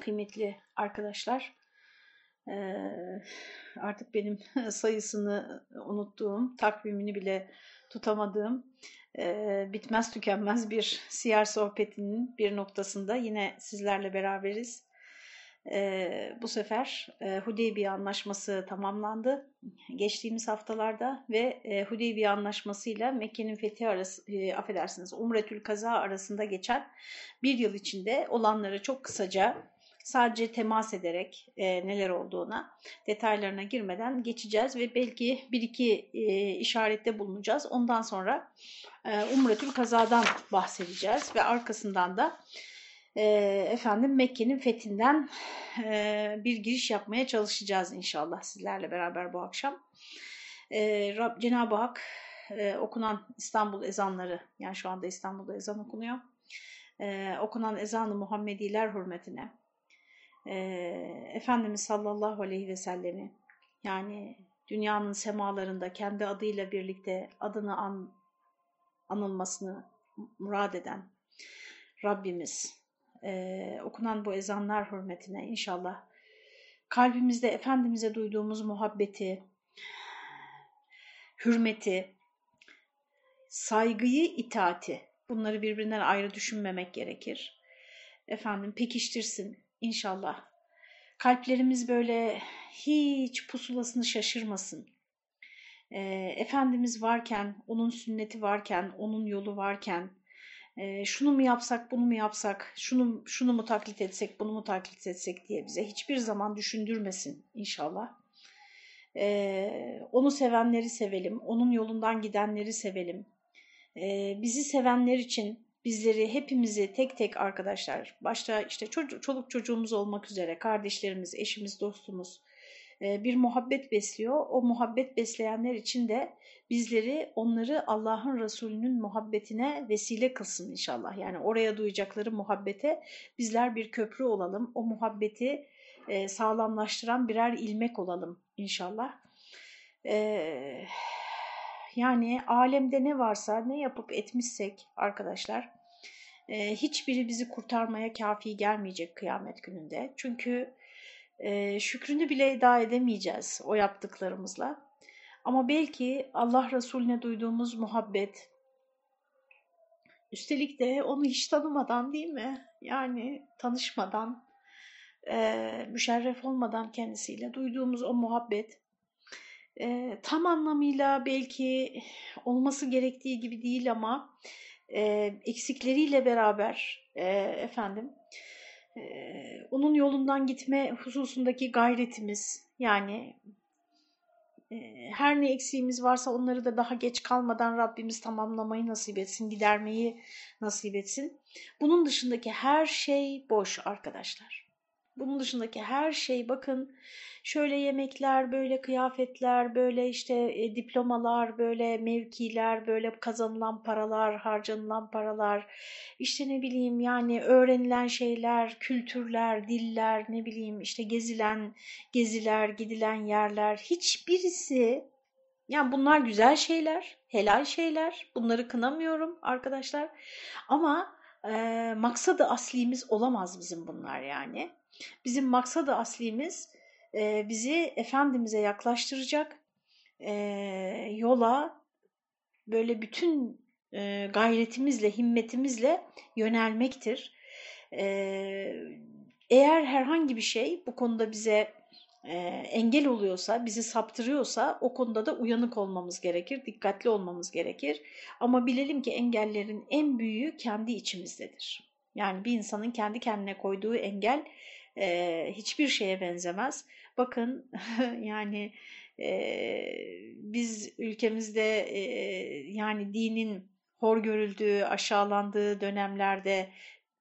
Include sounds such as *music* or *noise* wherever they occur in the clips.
kıymetli arkadaşlar. Ee, artık benim *laughs* sayısını unuttuğum, takvimini bile tutamadığım, e, bitmez tükenmez bir siyer sohbetinin bir noktasında yine sizlerle beraberiz. E, bu sefer e, Hudeybiye Anlaşması tamamlandı geçtiğimiz haftalarda ve e, Hudeybiye Anlaşması ile Mekke'nin fethi arası, e, affedersiniz Umretül Kaza arasında geçen bir yıl içinde olanları çok kısaca sadece temas ederek e, neler olduğuna detaylarına girmeden geçeceğiz ve belki bir iki e, işarette bulunacağız. Ondan sonra e, Umretül Kaza'dan bahsedeceğiz ve arkasından da e, efendim Mekke'nin fethinden e, bir giriş yapmaya çalışacağız inşallah sizlerle beraber bu akşam. E, Rab, Cenab-ı Hak e, okunan İstanbul ezanları yani şu anda İstanbul'da ezan okunuyor. E, okunan ezanı Muhammediler hürmetine e, Efendimiz sallallahu aleyhi ve sellemi yani dünyanın semalarında kendi adıyla birlikte adını an, anılmasını murad eden Rabbimiz e, okunan bu ezanlar hürmetine inşallah kalbimizde Efendimiz'e duyduğumuz muhabbeti, hürmeti, saygıyı, itaati bunları birbirinden ayrı düşünmemek gerekir. Efendim pekiştirsin inşallah. Kalplerimiz böyle hiç pusulasını şaşırmasın. E, Efendimiz varken, onun sünneti varken, onun yolu varken, e, şunu mu yapsak, bunu mu yapsak, şunu, şunu mu taklit etsek, bunu mu taklit etsek diye bize hiçbir zaman düşündürmesin inşallah. E, onu sevenleri sevelim, onun yolundan gidenleri sevelim. E, bizi sevenler için bizleri, hepimizi tek tek arkadaşlar, başta işte çocuk, çoluk çocuğumuz olmak üzere, kardeşlerimiz, eşimiz, dostumuz bir muhabbet besliyor. O muhabbet besleyenler için de bizleri, onları Allah'ın Resulü'nün muhabbetine vesile kılsın inşallah. Yani oraya duyacakları muhabbete bizler bir köprü olalım. O muhabbeti sağlamlaştıran birer ilmek olalım inşallah. Yani alemde ne varsa, ne yapıp etmişsek arkadaşlar, hiçbiri bizi kurtarmaya kafi gelmeyecek kıyamet gününde. Çünkü e, şükrünü bile eda edemeyeceğiz o yaptıklarımızla. Ama belki Allah Resulüne duyduğumuz muhabbet, üstelik de onu hiç tanımadan değil mi? Yani tanışmadan, e, müşerref olmadan kendisiyle duyduğumuz o muhabbet, e, tam anlamıyla belki olması gerektiği gibi değil ama e, eksikleriyle beraber e, efendim, ee, onun yolundan gitme hususundaki gayretimiz yani e, her ne eksiğimiz varsa onları da daha geç kalmadan Rabbimiz tamamlamayı nasip etsin, gidermeyi nasip etsin. Bunun dışındaki her şey boş arkadaşlar. Bunun dışındaki her şey bakın şöyle yemekler, böyle kıyafetler, böyle işte e, diplomalar, böyle mevkiler, böyle kazanılan paralar, harcanılan paralar, işte ne bileyim yani öğrenilen şeyler, kültürler, diller, ne bileyim işte gezilen geziler, gidilen yerler hiçbirisi yani bunlar güzel şeyler, helal şeyler. Bunları kınamıyorum arkadaşlar. Ama e, maksadı aslimiz olamaz bizim bunlar yani. Bizim maksadı aslimiz e, bizi Efendimiz'e yaklaştıracak e, yola böyle bütün e, gayretimizle, himmetimizle yönelmektir. E, eğer herhangi bir şey bu konuda bize e, engel oluyorsa, bizi saptırıyorsa o konuda da uyanık olmamız gerekir, dikkatli olmamız gerekir. Ama bilelim ki engellerin en büyüğü kendi içimizdedir. Yani bir insanın kendi kendine koyduğu engel e, hiçbir şeye benzemez. Bakın *laughs* yani e, biz ülkemizde e, yani dinin hor görüldüğü, aşağılandığı dönemlerde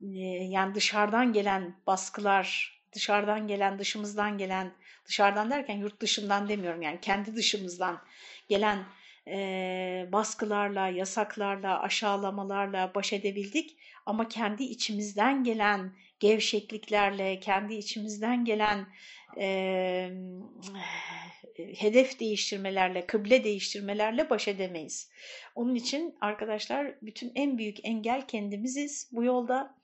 e, yani dışarıdan gelen baskılar, dışarıdan gelen, dışımızdan gelen, dışarıdan derken yurt dışından demiyorum yani kendi dışımızdan gelen e, baskılarla, yasaklarla, aşağılamalarla baş edebildik. Ama kendi içimizden gelen gevşekliklerle, kendi içimizden gelen e, hedef değiştirmelerle, kıble değiştirmelerle baş edemeyiz. Onun için arkadaşlar bütün en büyük engel kendimiziz bu yolda.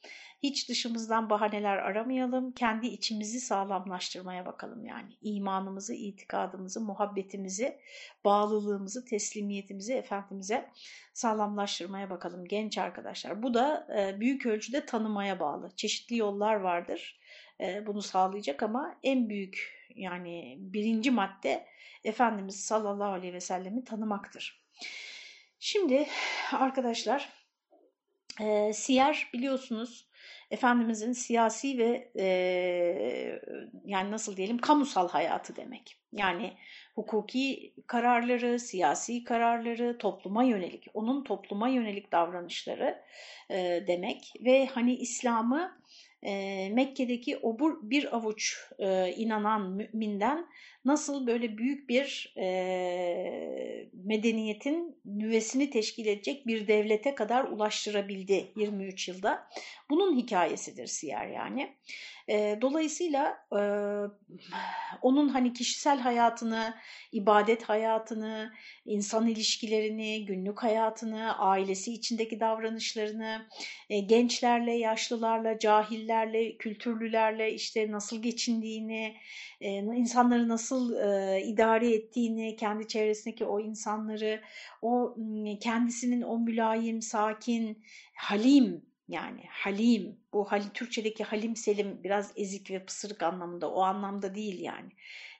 Hiç dışımızdan bahaneler aramayalım. Kendi içimizi sağlamlaştırmaya bakalım yani. İmanımızı, itikadımızı, muhabbetimizi, bağlılığımızı, teslimiyetimizi Efendimiz'e sağlamlaştırmaya bakalım genç arkadaşlar. Bu da e, büyük ölçüde tanımaya bağlı. Çeşitli yollar vardır e, bunu sağlayacak ama en büyük yani birinci madde Efendimiz sallallahu aleyhi ve sellemi tanımaktır. Şimdi arkadaşlar e, siyer biliyorsunuz Efendimizin siyasi ve e, yani nasıl diyelim kamusal hayatı demek. Yani hukuki kararları, siyasi kararları, topluma yönelik, onun topluma yönelik davranışları e, demek. Ve hani İslam'ı e, Mekke'deki o bir avuç e, inanan müminden nasıl böyle büyük bir e, medeniyetin nüvesini teşkil edecek bir devlete kadar ulaştırabildi 23 yılda. Bunun hikayesidir Siyer yani. E, dolayısıyla e, onun hani kişisel hayatını, ibadet hayatını, insan ilişkilerini, günlük hayatını, ailesi içindeki davranışlarını, e, gençlerle, yaşlılarla, cahillerle, kültürlülerle işte nasıl geçindiğini, e, insanları nasıl e, idare ettiğini, kendi çevresindeki o insanları, o kendisinin o mülayim, sakin, halim yani halim, bu hali Türkçedeki halim selim biraz ezik ve pısırık anlamında, o anlamda değil yani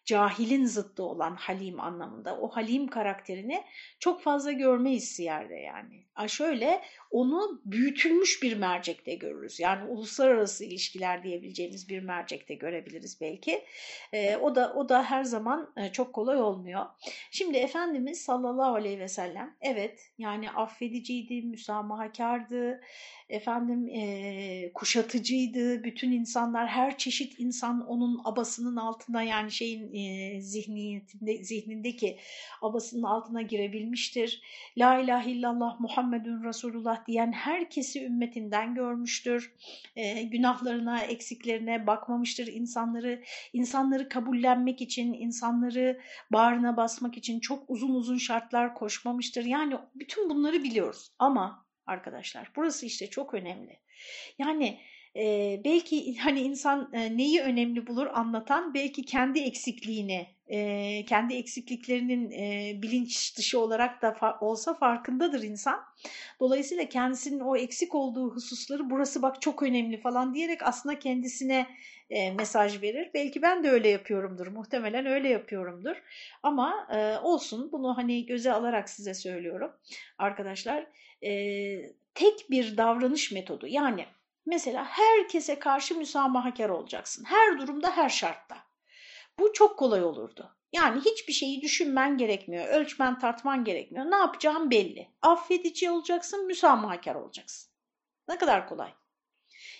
cahilin zıttı olan Halim anlamında o Halim karakterini çok fazla görmeyiz Siyer'de yani. A şöyle onu büyütülmüş bir mercekte görürüz. Yani uluslararası ilişkiler diyebileceğimiz bir mercekte görebiliriz belki. E, o da o da her zaman e, çok kolay olmuyor. Şimdi Efendimiz sallallahu aleyhi ve sellem evet yani affediciydi, müsamahakardı, efendim e, kuşatıcıydı. Bütün insanlar her çeşit insan onun abasının altında yani şeyin e, zihniyetinde zihnindeki abasının altına girebilmiştir. La ilahe illallah Muhammedun Resulullah diyen herkesi ümmetinden görmüştür. E, günahlarına, eksiklerine bakmamıştır. İnsanları insanları kabullenmek için, insanları bağrına basmak için çok uzun uzun şartlar koşmamıştır. Yani bütün bunları biliyoruz ama arkadaşlar burası işte çok önemli. Yani e, belki hani insan e, neyi önemli bulur anlatan belki kendi eksikliğini, e, kendi eksikliklerinin e, bilinç dışı olarak da fa olsa farkındadır insan. Dolayısıyla kendisinin o eksik olduğu hususları burası bak çok önemli falan diyerek aslında kendisine e, mesaj verir. Belki ben de öyle yapıyorumdur, muhtemelen öyle yapıyorumdur. Ama e, olsun bunu hani göze alarak size söylüyorum arkadaşlar. E, tek bir davranış metodu yani Mesela herkese karşı müsamahakar olacaksın. Her durumda, her şartta. Bu çok kolay olurdu. Yani hiçbir şeyi düşünmen gerekmiyor, ölçmen tartman gerekmiyor. Ne yapacağım belli. Affedici olacaksın, müsamahakar olacaksın. Ne kadar kolay.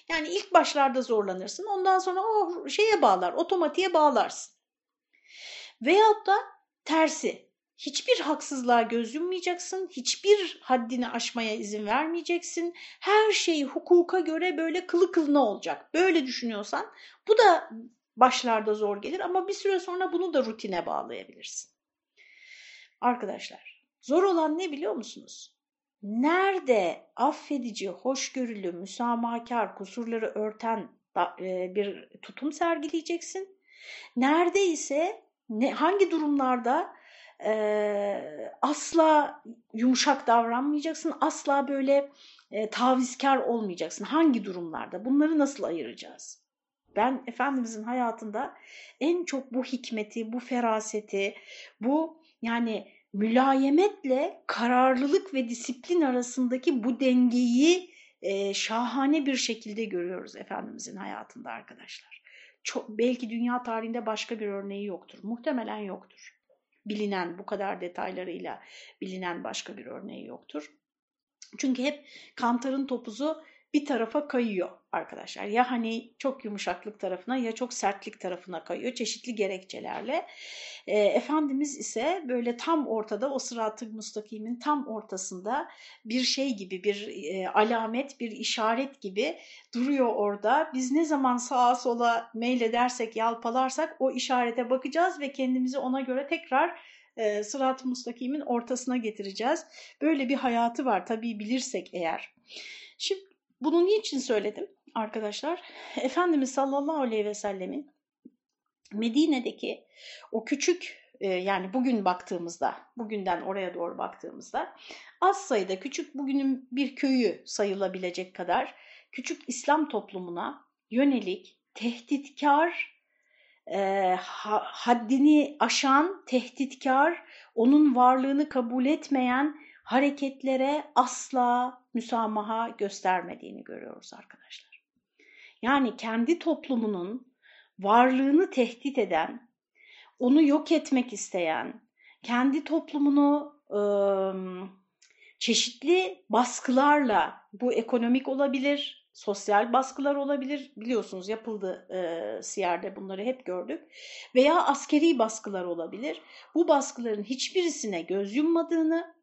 Yani ilk başlarda zorlanırsın, ondan sonra o şeye bağlar, otomatiğe bağlarsın. Veyahut da tersi, Hiçbir haksızlığa göz yummayacaksın, hiçbir haddini aşmaya izin vermeyeceksin. Her şey hukuka göre böyle kılı kılına olacak. Böyle düşünüyorsan bu da başlarda zor gelir ama bir süre sonra bunu da rutine bağlayabilirsin. Arkadaşlar zor olan ne biliyor musunuz? Nerede affedici, hoşgörülü, müsamahakar, kusurları örten e, bir tutum sergileyeceksin? Nerede ise ne, hangi durumlarda e, asla yumuşak davranmayacaksın, asla böyle e, tavizkar olmayacaksın. Hangi durumlarda? Bunları nasıl ayıracağız? Ben Efendimizin hayatında en çok bu hikmeti, bu feraseti, bu yani mülayemetle kararlılık ve disiplin arasındaki bu dengeyi e, şahane bir şekilde görüyoruz Efendimizin hayatında arkadaşlar. Çok, belki dünya tarihinde başka bir örneği yoktur. Muhtemelen yoktur bilinen bu kadar detaylarıyla bilinen başka bir örneği yoktur. Çünkü hep kantarın topuzu bir tarafa kayıyor arkadaşlar. Ya hani çok yumuşaklık tarafına ya çok sertlik tarafına kayıyor çeşitli gerekçelerle. E, Efendimiz ise böyle tam ortada o sıratı mustakimin tam ortasında bir şey gibi bir e, alamet bir işaret gibi duruyor orada. Biz ne zaman sağa sola meyledersek yalpalarsak o işarete bakacağız ve kendimizi ona göre tekrar e, sırat-ı mustakimin ortasına getireceğiz. Böyle bir hayatı var tabii bilirsek eğer. Şimdi bunu niçin söyledim? arkadaşlar *laughs* Efendimiz sallallahu aleyhi ve sellemin Medine'deki o küçük e, yani bugün baktığımızda, bugünden oraya doğru baktığımızda az sayıda küçük bugünün bir köyü sayılabilecek kadar küçük İslam toplumuna yönelik tehditkar, e, haddini aşan, tehditkar, onun varlığını kabul etmeyen hareketlere asla müsamaha göstermediğini görüyoruz arkadaşlar. Yani kendi toplumunun varlığını tehdit eden, onu yok etmek isteyen, kendi toplumunu e, çeşitli baskılarla, bu ekonomik olabilir, sosyal baskılar olabilir, biliyorsunuz yapıldı e, Siyer'de bunları hep gördük, veya askeri baskılar olabilir. Bu baskıların hiçbirisine göz yummadığını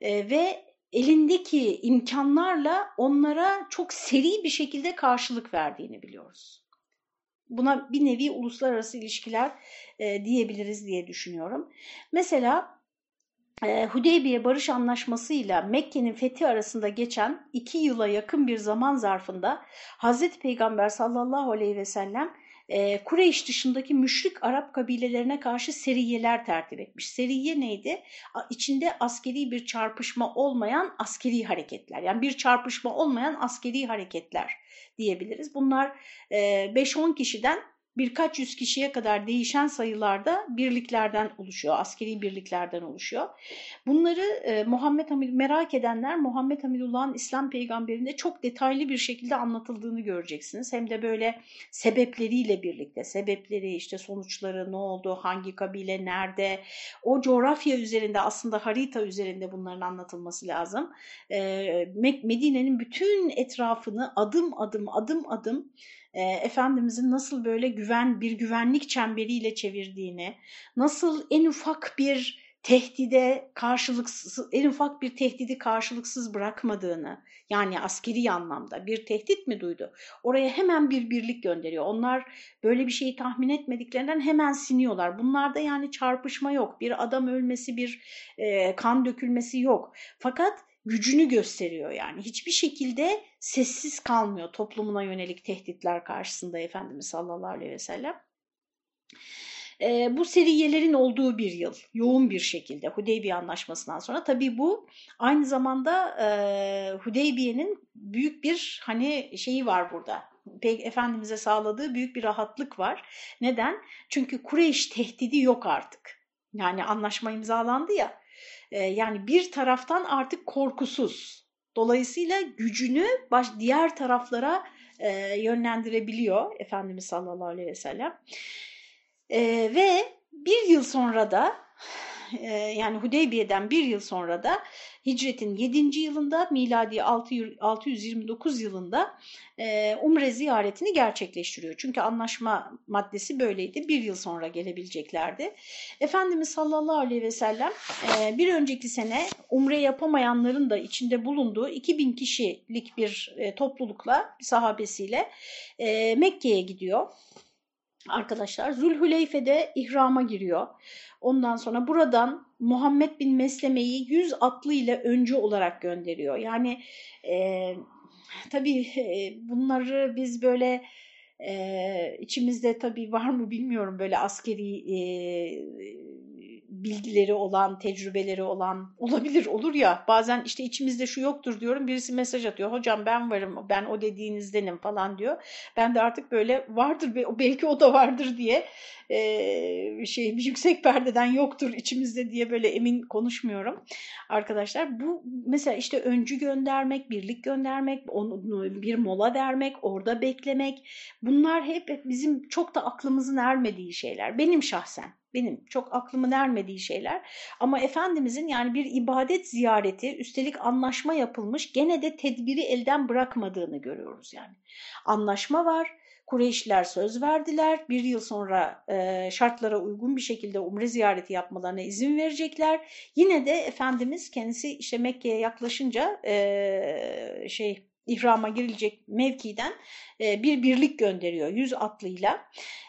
e, ve elindeki imkanlarla onlara çok seri bir şekilde karşılık verdiğini biliyoruz. Buna bir nevi uluslararası ilişkiler e, diyebiliriz diye düşünüyorum. Mesela e, Hudeybiye Barış Anlaşması ile Mekke'nin fethi arasında geçen iki yıla yakın bir zaman zarfında Hazreti Peygamber sallallahu aleyhi ve sellem e, Kureyş dışındaki müşrik Arap kabilelerine karşı seriyeler tertip etmiş. Seriye neydi? İçinde askeri bir çarpışma olmayan askeri hareketler. Yani bir çarpışma olmayan askeri hareketler diyebiliriz. Bunlar 5-10 kişiden birkaç yüz kişiye kadar değişen sayılarda birliklerden oluşuyor, askeri birliklerden oluşuyor. Bunları e, Muhammed Hamid merak edenler Muhammed Hamidullah'ın İslam peygamberinde çok detaylı bir şekilde anlatıldığını göreceksiniz. Hem de böyle sebepleriyle birlikte, sebepleri işte sonuçları ne oldu, hangi kabile nerede, o coğrafya üzerinde aslında harita üzerinde bunların anlatılması lazım. E, Medine'nin bütün etrafını adım adım adım adım e, Efendimizin nasıl böyle güven bir güvenlik çemberiyle çevirdiğini, nasıl en ufak bir tehdide karşılıksız, en ufak bir tehdidi karşılıksız bırakmadığını, yani askeri anlamda bir tehdit mi duydu? Oraya hemen bir birlik gönderiyor. Onlar böyle bir şeyi tahmin etmediklerinden hemen siniyorlar. Bunlarda yani çarpışma yok, bir adam ölmesi, bir e, kan dökülmesi yok. Fakat gücünü gösteriyor yani. Hiçbir şekilde sessiz kalmıyor toplumuna yönelik tehditler karşısında Efendimiz sallallahu aleyhi ve sellem. E, bu seriyelerin olduğu bir yıl yoğun bir şekilde Hudeybiye Anlaşması'ndan sonra tabii bu aynı zamanda e, Hudeybiye'nin büyük bir hani şeyi var burada Efendimiz'e sağladığı büyük bir rahatlık var. Neden? Çünkü Kureyş tehdidi yok artık. Yani anlaşma imzalandı ya yani bir taraftan artık korkusuz. Dolayısıyla gücünü baş, diğer taraflara e, yönlendirebiliyor Efendimiz sallallahu aleyhi ve sellem. E, ve bir yıl sonra da e, yani Hudeybiye'den bir yıl sonra da hicretin 7. yılında miladi 629 yılında e, Umre ziyaretini gerçekleştiriyor. Çünkü anlaşma maddesi böyleydi. Bir yıl sonra gelebileceklerdi. Efendimiz sallallahu aleyhi ve sellem e, bir önceki sene Umre yapamayanların da içinde bulunduğu 2000 kişilik bir e, toplulukla, sahabesiyle Mekke'ye gidiyor arkadaşlar. Zülhüleyfe'de ihrama giriyor. Ondan sonra buradan Muhammed bin Mesleme'yi 100 atlı ile öncü olarak gönderiyor. Yani e, tabii e, bunları biz böyle e, içimizde tabii var mı bilmiyorum böyle askeri e, bilgileri olan, tecrübeleri olan olabilir, olur ya. Bazen işte içimizde şu yoktur diyorum. Birisi mesaj atıyor. Hocam ben varım, ben o dediğinizdenim falan diyor. Ben de artık böyle vardır, belki o da vardır diye e, şey yüksek perdeden yoktur içimizde diye böyle emin konuşmuyorum. Arkadaşlar bu mesela işte öncü göndermek, birlik göndermek, onu, bir mola vermek, orada beklemek bunlar hep bizim çok da aklımızın ermediği şeyler. Benim şahsen benim çok aklımın ermediği şeyler. Ama Efendimizin yani bir ibadet ziyareti üstelik anlaşma yapılmış gene de tedbiri elden bırakmadığını görüyoruz yani. Anlaşma var. Kureyşliler söz verdiler. Bir yıl sonra e, şartlara uygun bir şekilde umre ziyareti yapmalarına izin verecekler. Yine de Efendimiz kendisi işte Mekke'ye yaklaşınca e, şey ihrama girilecek mevkiden e, bir birlik gönderiyor yüz atlıyla.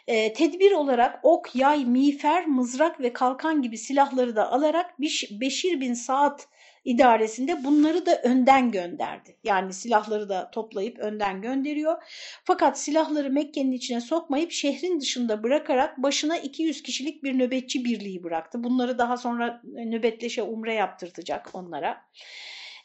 E, tedbir olarak ok, yay, miğfer, mızrak ve kalkan gibi silahları da alarak Beşir bin Saat idaresinde bunları da önden gönderdi. Yani silahları da toplayıp önden gönderiyor. Fakat silahları Mekke'nin içine sokmayıp şehrin dışında bırakarak başına 200 kişilik bir nöbetçi birliği bıraktı. Bunları daha sonra nöbetleşe umre yaptırtacak onlara.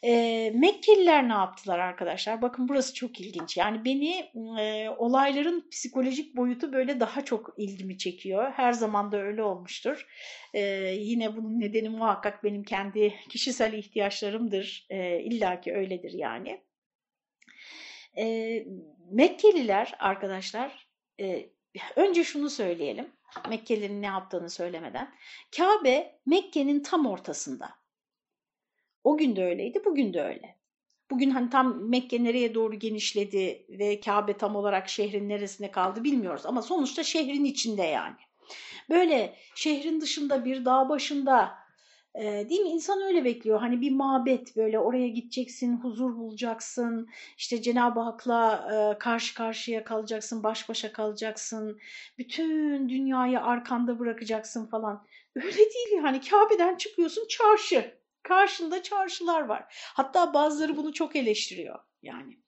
E, Mekkeliler ne yaptılar arkadaşlar? Bakın burası çok ilginç. Yani beni e, olayların psikolojik boyutu böyle daha çok ilgimi çekiyor. Her zaman da öyle olmuştur. E, yine bunun nedeni muhakkak benim kendi kişisel ihtiyaçlarımdır. E, İlla ki öyledir yani. E, Mekkeliler arkadaşlar e, önce şunu söyleyelim. Mekkelilerin ne yaptığını söylemeden. Kabe Mekke'nin tam ortasında. O gün de öyleydi, bugün de öyle. Bugün hani tam Mekke nereye doğru genişledi ve Kabe tam olarak şehrin neresine kaldı bilmiyoruz ama sonuçta şehrin içinde yani. Böyle şehrin dışında bir dağ başında e, değil mi? İnsan öyle bekliyor. Hani bir mabet böyle oraya gideceksin, huzur bulacaksın. işte Cenab-ı Hak'la e, karşı karşıya kalacaksın, baş başa kalacaksın. Bütün dünyayı arkanda bırakacaksın falan. Öyle değil yani. Kabe'den çıkıyorsun çarşı. Karşında çarşılar var. Hatta bazıları bunu çok eleştiriyor yani.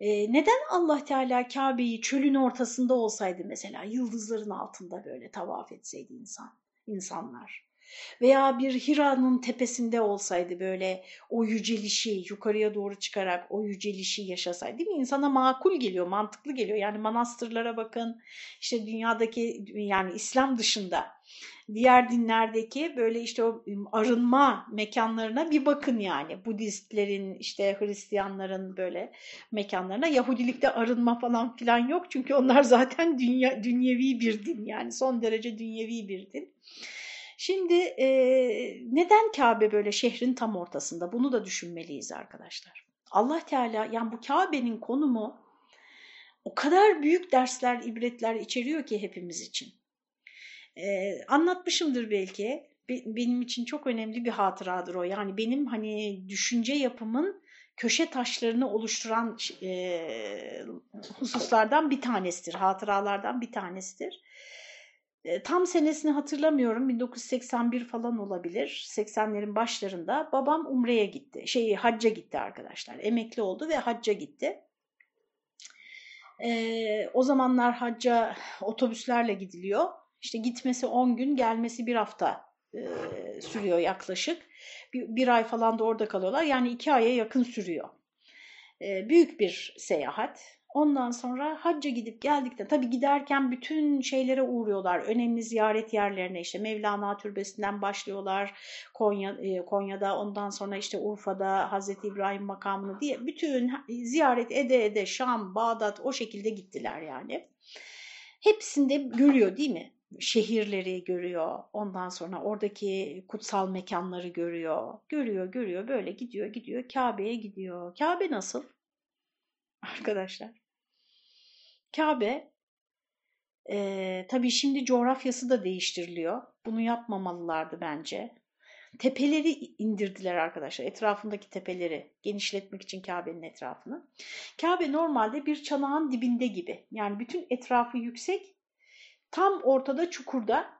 Ee, neden Allah Teala Kabe'yi çölün ortasında olsaydı mesela yıldızların altında böyle tavaf etseydi insan, insanlar? Veya bir Hira'nın tepesinde olsaydı böyle o yücelişi yukarıya doğru çıkarak o yücelişi yaşasaydı değil mi? İnsana makul geliyor, mantıklı geliyor. Yani manastırlara bakın, işte dünyadaki yani İslam dışında diğer dinlerdeki böyle işte o arınma mekanlarına bir bakın yani. Budistlerin işte Hristiyanların böyle mekanlarına. Yahudilikte arınma falan filan yok çünkü onlar *laughs* zaten dünya, dünyevi bir din yani son derece dünyevi bir din. Şimdi e, neden Kabe böyle şehrin tam ortasında? Bunu da düşünmeliyiz arkadaşlar. Allah Teala yani bu Kabe'nin konumu o kadar büyük dersler, ibretler içeriyor ki hepimiz için. Ee, anlatmışımdır belki. Be benim için çok önemli bir hatıradır o. Yani benim hani düşünce yapımın köşe taşlarını oluşturan e, hususlardan bir tanesidir. Hatıralardan bir tanesidir. E, tam senesini hatırlamıyorum. 1981 falan olabilir. 80'lerin başlarında babam Umre'ye gitti. Şey hacca gitti arkadaşlar. Emekli oldu ve hacca gitti. E, o zamanlar hacca otobüslerle gidiliyor. İşte gitmesi 10 gün, gelmesi bir hafta e, sürüyor yaklaşık. Bir, bir ay falan da orada kalıyorlar. Yani iki aya yakın sürüyor. E, büyük bir seyahat. Ondan sonra hacca gidip geldikten tabii giderken bütün şeylere uğruyorlar. Önemli ziyaret yerlerine işte Mevlana Türbesi'nden başlıyorlar. Konya, e, Konya'da ondan sonra işte Urfa'da Hazreti İbrahim makamını diye bütün ziyaret ede ede Şam, Bağdat o şekilde gittiler yani. Hepsinde görüyor değil mi? Şehirleri görüyor. Ondan sonra oradaki kutsal mekanları görüyor. Görüyor, görüyor. Böyle gidiyor, gidiyor. Kabe'ye gidiyor. Kabe nasıl? *laughs* Arkadaşlar. Kabe e, tabii şimdi coğrafyası da değiştiriliyor. Bunu yapmamalılardı bence. Tepeleri indirdiler arkadaşlar. Etrafındaki tepeleri genişletmek için Kabe'nin etrafını. Kabe normalde bir çanağın dibinde gibi. Yani bütün etrafı yüksek tam ortada çukurda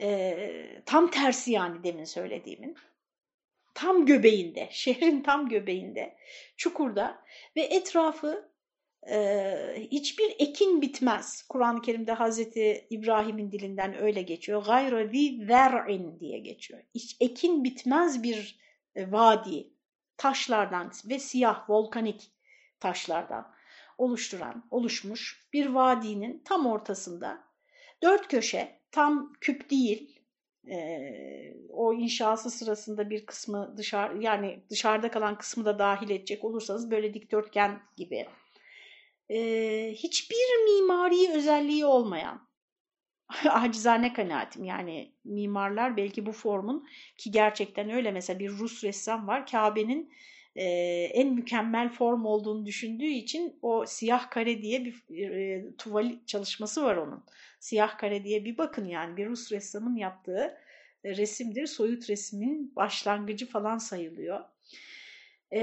e, tam tersi yani demin söylediğimin tam göbeğinde *laughs* şehrin tam göbeğinde çukurda ve etrafı e, hiçbir ekin bitmez. Kur'an-ı Kerim'de Hazreti İbrahim'in dilinden öyle geçiyor. Gayra zi zer'in diye geçiyor. Hiç ekin bitmez bir e, vadi taşlardan ve siyah volkanik taşlardan oluşturan, oluşmuş bir vadinin tam ortasında Dört köşe tam küp değil. Ee, o inşası sırasında bir kısmı dışarı yani dışarıda kalan kısmı da dahil edecek olursanız böyle dikdörtgen gibi. Ee, hiçbir mimari özelliği olmayan *laughs* acizane kanaatim yani mimarlar belki bu formun ki gerçekten öyle mesela bir Rus ressam var Kabe'nin e, en mükemmel form olduğunu düşündüğü için o siyah kare diye bir e, tuval çalışması var onun. Siyah kare diye bir bakın yani bir Rus ressamın yaptığı e, resimdir. Soyut resmin başlangıcı falan sayılıyor. E,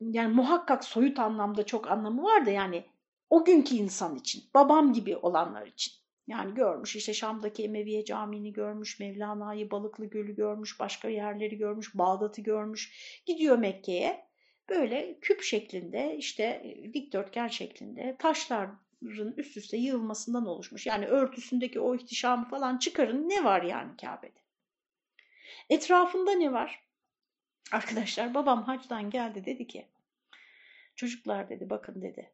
yani muhakkak soyut anlamda çok anlamı var da yani o günkü insan için, babam gibi olanlar için. Yani görmüş işte Şam'daki Emeviye Camii'ni görmüş, Mevlana'yı, Balıklı Gölü görmüş, başka yerleri görmüş, Bağdat'ı görmüş. Gidiyor Mekke'ye böyle küp şeklinde işte dikdörtgen şeklinde taşların üst üste yığılmasından oluşmuş. Yani örtüsündeki o ihtişamı falan çıkarın ne var yani Kabe'de? Etrafında ne var? *laughs* Arkadaşlar babam hacdan geldi dedi ki çocuklar dedi bakın dedi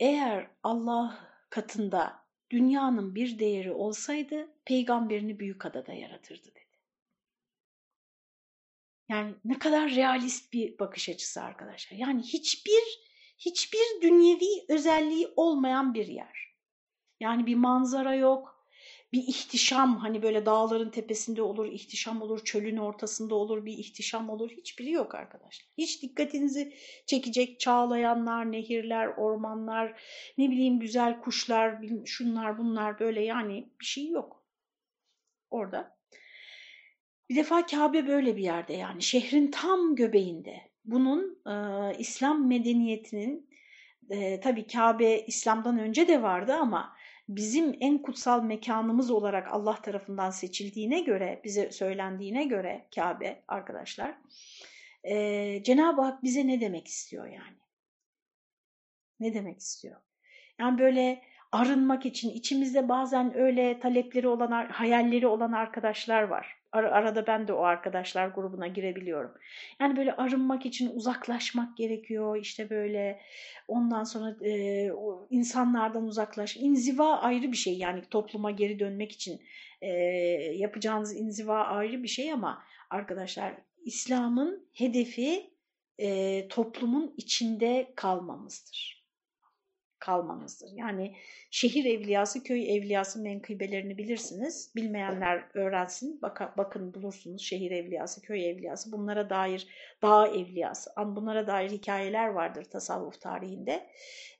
eğer Allah katında dünyanın bir değeri olsaydı peygamberini büyük adada yaratırdı dedi. Yani ne kadar realist bir bakış açısı arkadaşlar. Yani hiçbir hiçbir dünyevi özelliği olmayan bir yer. Yani bir manzara yok, bir ihtişam hani böyle dağların tepesinde olur, ihtişam olur, çölün ortasında olur, bir ihtişam olur. Hiçbiri yok arkadaşlar. Hiç dikkatinizi çekecek çağlayanlar, nehirler, ormanlar, ne bileyim güzel kuşlar, şunlar bunlar böyle yani bir şey yok orada. Bir defa Kabe böyle bir yerde yani şehrin tam göbeğinde. Bunun e, İslam medeniyetinin e, tabii Kabe İslam'dan önce de vardı ama bizim en kutsal mekanımız olarak Allah tarafından seçildiğine göre, bize söylendiğine göre Kabe arkadaşlar, e, Cenab-ı Hak bize ne demek istiyor yani? Ne demek istiyor? Yani böyle arınmak için içimizde bazen öyle talepleri olan, hayalleri olan arkadaşlar var. Ar arada ben de o arkadaşlar grubuna girebiliyorum. Yani böyle arınmak için uzaklaşmak gerekiyor. İşte böyle ondan sonra e, insanlardan uzaklaş. İnziva ayrı bir şey yani topluma geri dönmek için e, yapacağınız inziva ayrı bir şey ama arkadaşlar İslam'ın hedefi e, toplumun içinde kalmamızdır kalmanızdır. Yani şehir evliyası, köy evliyası menkıbelerini bilirsiniz. Bilmeyenler öğrensin. Baka, bakın bulursunuz şehir evliyası, köy evliyası. Bunlara dair dağ evliyası, bunlara dair hikayeler vardır tasavvuf tarihinde.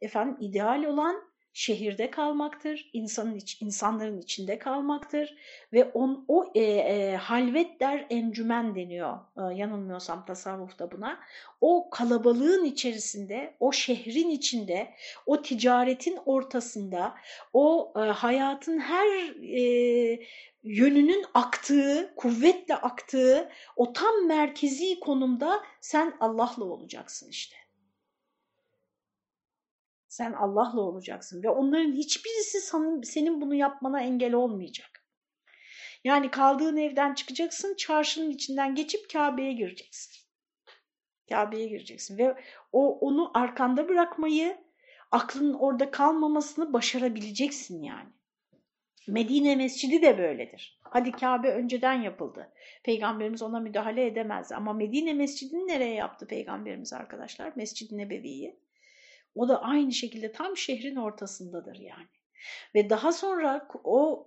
Efendim ideal olan şehirde kalmaktır, insanın iç, insanların içinde kalmaktır ve on, o e, e, halvet der encümen deniyor e, yanılmıyorsam tasavvufta buna. O kalabalığın içerisinde, o şehrin içinde, o ticaretin ortasında, o e, hayatın her e, yönünün aktığı, kuvvetle aktığı o tam merkezi konumda sen Allah'la olacaksın işte. Sen Allah'la olacaksın ve onların hiçbirisi senin bunu yapmana engel olmayacak. Yani kaldığın evden çıkacaksın, çarşının içinden geçip Kabe'ye gireceksin. Kabe'ye gireceksin ve o onu arkanda bırakmayı, aklının orada kalmamasını başarabileceksin yani. Medine Mescidi de böyledir. Hadi Kabe önceden yapıldı. Peygamberimiz ona müdahale edemezdi. Ama Medine Mescidini nereye yaptı Peygamberimiz arkadaşlar? Mescid-i Nebevi'yi. O da aynı şekilde tam şehrin ortasındadır yani. Ve daha sonra o,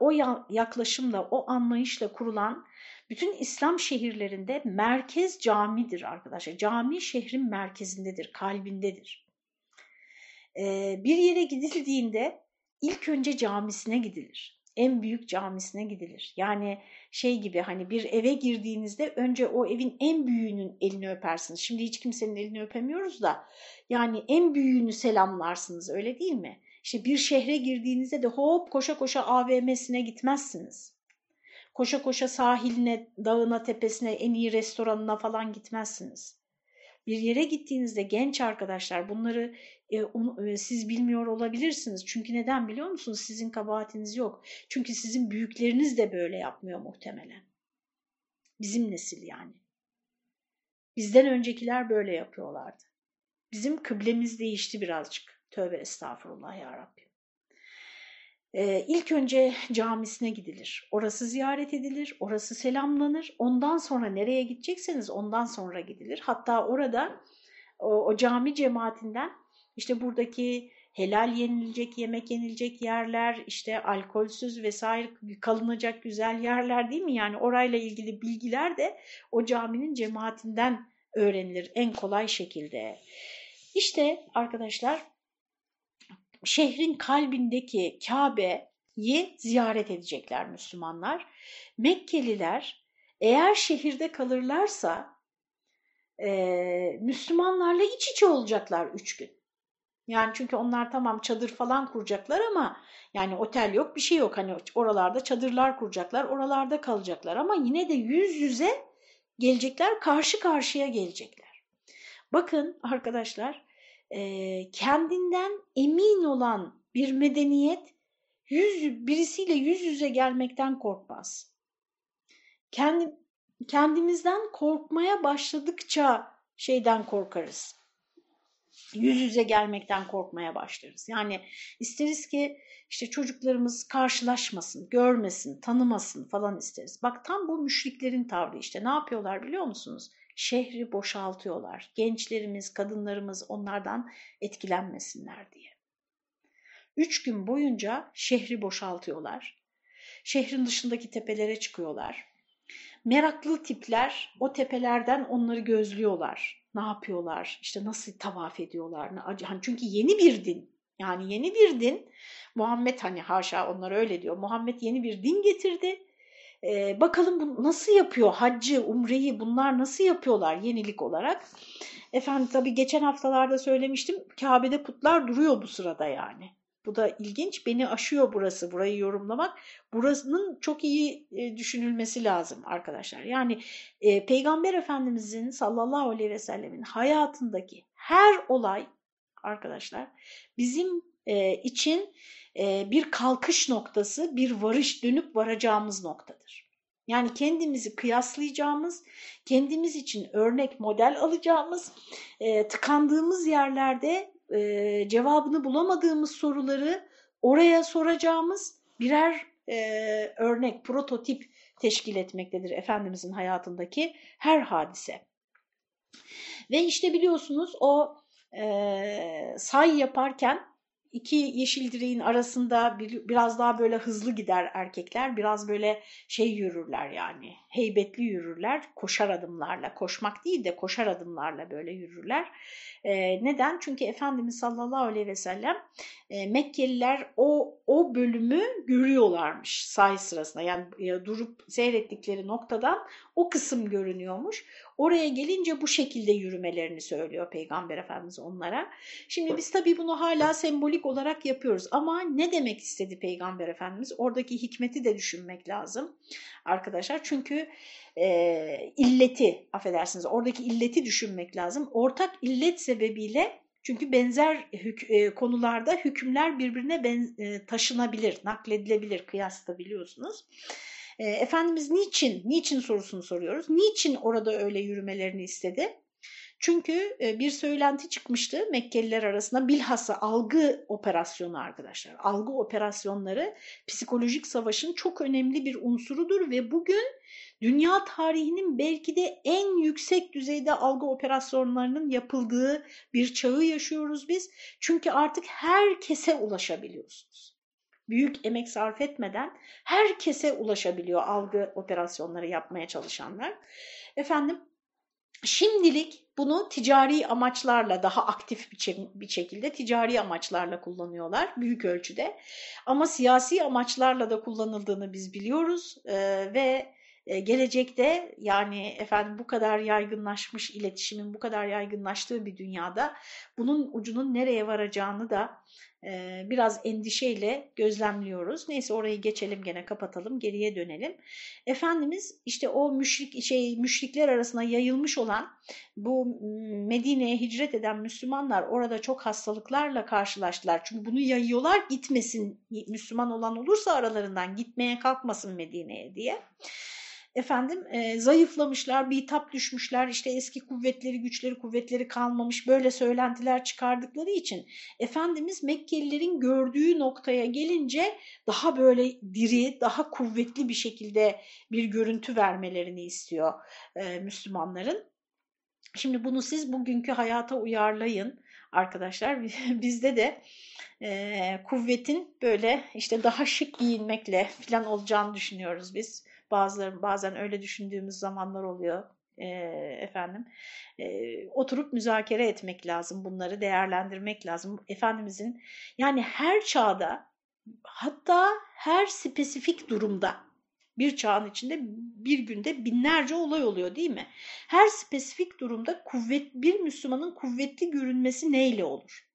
o, yaklaşımla, o anlayışla kurulan bütün İslam şehirlerinde merkez camidir arkadaşlar. Cami şehrin merkezindedir, kalbindedir. Ee, bir yere gidildiğinde ilk önce camisine gidilir. En büyük camisine gidilir. Yani şey gibi hani bir eve girdiğinizde önce o evin en büyüğünün elini öpersiniz. Şimdi hiç kimsenin elini öpemiyoruz da yani en büyüğünü selamlarsınız öyle değil mi? İşte bir şehre girdiğinizde de hop koşa koşa AVM'sine gitmezsiniz. Koşa koşa sahiline, dağına, tepesine, en iyi restoranına falan gitmezsiniz. Bir yere gittiğinizde genç arkadaşlar bunları e, onu, e, siz bilmiyor olabilirsiniz. Çünkü neden biliyor musunuz? Sizin kabahatiniz yok. Çünkü sizin büyükleriniz de böyle yapmıyor muhtemelen. Bizim nesil yani. Bizden öncekiler böyle yapıyorlardı. Bizim kıblemiz değişti birazcık. Tövbe estağfurullah ya Rabbi. Ee, ilk önce camisine gidilir. Orası ziyaret edilir, orası selamlanır. Ondan sonra nereye gidecekseniz ondan sonra gidilir. Hatta orada o, o cami cemaatinden işte buradaki helal yenilecek, yemek yenilecek yerler, işte alkolsüz vesaire kalınacak güzel yerler değil mi? Yani orayla ilgili bilgiler de o caminin cemaatinden öğrenilir en kolay şekilde. İşte arkadaşlar şehrin kalbindeki Kabe'yi ziyaret edecekler Müslümanlar. Mekkeliler eğer şehirde kalırlarsa e, Müslümanlarla iç içe olacaklar üç gün. Yani çünkü onlar tamam çadır falan kuracaklar ama Yani otel yok bir şey yok hani oralarda çadırlar kuracaklar oralarda kalacaklar ama yine de yüz yüze gelecekler karşı karşıya gelecekler. Bakın arkadaşlar kendinden emin olan bir medeniyet yüz, birisiyle yüz yüze gelmekten korkmaz. Kendi, kendimizden korkmaya başladıkça şeyden korkarız. Yüz yüze gelmekten korkmaya başlarız. Yani isteriz ki işte çocuklarımız karşılaşmasın, görmesin, tanımasın falan isteriz. Bak tam bu müşriklerin tavrı işte. Ne yapıyorlar biliyor musunuz? Şehri boşaltıyorlar. Gençlerimiz, kadınlarımız onlardan etkilenmesinler diye. Üç gün boyunca şehri boşaltıyorlar. Şehrin dışındaki tepelere çıkıyorlar. Meraklı tipler o tepelerden onları gözlüyorlar. Ne yapıyorlar? İşte nasıl tavaf ediyorlar? Hani çünkü yeni bir din. Yani yeni bir din. Muhammed hani haşa onlar öyle diyor. Muhammed yeni bir din getirdi. Ee, bakalım bu nasıl yapıyor? Haccı, umreyi bunlar nasıl yapıyorlar yenilik olarak? Efendim tabii geçen haftalarda söylemiştim. Kabe'de putlar duruyor bu sırada yani. Bu da ilginç. Beni aşıyor burası, burayı yorumlamak. Burasının çok iyi e, düşünülmesi lazım arkadaşlar. Yani e, Peygamber Efendimizin sallallahu aleyhi ve sellemin hayatındaki her olay arkadaşlar bizim e, için e, bir kalkış noktası, bir varış dönüp varacağımız noktadır. Yani kendimizi kıyaslayacağımız, kendimiz için örnek model alacağımız, e, tıkandığımız yerlerde e, cevabını bulamadığımız soruları oraya soracağımız birer e, örnek, prototip teşkil etmektedir Efendimizin hayatındaki her hadise. Ve işte biliyorsunuz o e, say yaparken iki yeşil direğin arasında bir, biraz daha böyle hızlı gider erkekler. Biraz böyle şey yürürler yani heybetli yürürler. Koşar adımlarla koşmak değil de koşar adımlarla böyle yürürler. E, neden? Çünkü Efendimiz sallallahu aleyhi ve sellem e, Mekkeliler o, o bölümü görüyorlarmış say sırasında. Yani e, durup seyrettikleri noktadan o kısım görünüyormuş. Oraya gelince bu şekilde yürümelerini söylüyor Peygamber Efendimiz onlara. Şimdi biz tabii bunu hala sembolik olarak yapıyoruz ama ne demek istedi Peygamber Efendimiz? Oradaki hikmeti de düşünmek lazım arkadaşlar. Çünkü e, illeti affedersiniz oradaki illeti düşünmek lazım. Ortak illet sebebiyle çünkü benzer hük e, konularda hükümler birbirine ben, e, taşınabilir, nakledilebilir kıyasta biliyorsunuz. E, Efendimiz niçin, niçin sorusunu soruyoruz. Niçin orada öyle yürümelerini istedi? Çünkü e, bir söylenti çıkmıştı Mekkeliler arasında bilhassa algı operasyonu arkadaşlar. Algı operasyonları psikolojik savaşın çok önemli bir unsurudur ve bugün dünya tarihinin belki de en yüksek düzeyde algı operasyonlarının yapıldığı bir çağı yaşıyoruz biz. Çünkü artık herkese ulaşabiliyorsunuz. Büyük emek sarf etmeden herkese ulaşabiliyor algı operasyonları yapmaya çalışanlar. Efendim Şimdilik bunu ticari amaçlarla daha aktif bir şekilde ticari amaçlarla kullanıyorlar büyük ölçüde. Ama siyasi amaçlarla da kullanıldığını biz biliyoruz ee, ve e, gelecekte yani efendim bu kadar yaygınlaşmış iletişimin bu kadar yaygınlaştığı bir dünyada bunun ucunun nereye varacağını da e, biraz endişeyle gözlemliyoruz. Neyse orayı geçelim gene kapatalım geriye dönelim. Efendimiz işte o müşrik şey müşrikler arasında yayılmış olan bu Medine'ye hicret eden Müslümanlar orada çok hastalıklarla karşılaştılar. Çünkü bunu yayıyorlar gitmesin Müslüman olan olursa aralarından gitmeye kalkmasın Medine'ye diye efendim e, zayıflamışlar, bitap düşmüşler, işte eski kuvvetleri, güçleri, kuvvetleri kalmamış böyle söylentiler çıkardıkları için Efendimiz Mekkelilerin gördüğü noktaya gelince daha böyle diri, daha kuvvetli bir şekilde bir görüntü vermelerini istiyor e, Müslümanların. Şimdi bunu siz bugünkü hayata uyarlayın arkadaşlar. *laughs* Bizde de e, kuvvetin böyle işte daha şık giyinmekle falan olacağını düşünüyoruz biz. Bazıları bazen öyle düşündüğümüz zamanlar oluyor e, efendim. E, oturup müzakere etmek lazım. Bunları değerlendirmek lazım. Efendimizin yani her çağda hatta her spesifik durumda bir çağın içinde bir günde binlerce olay oluyor değil mi? Her spesifik durumda kuvvet bir Müslümanın kuvvetli görünmesi neyle olur?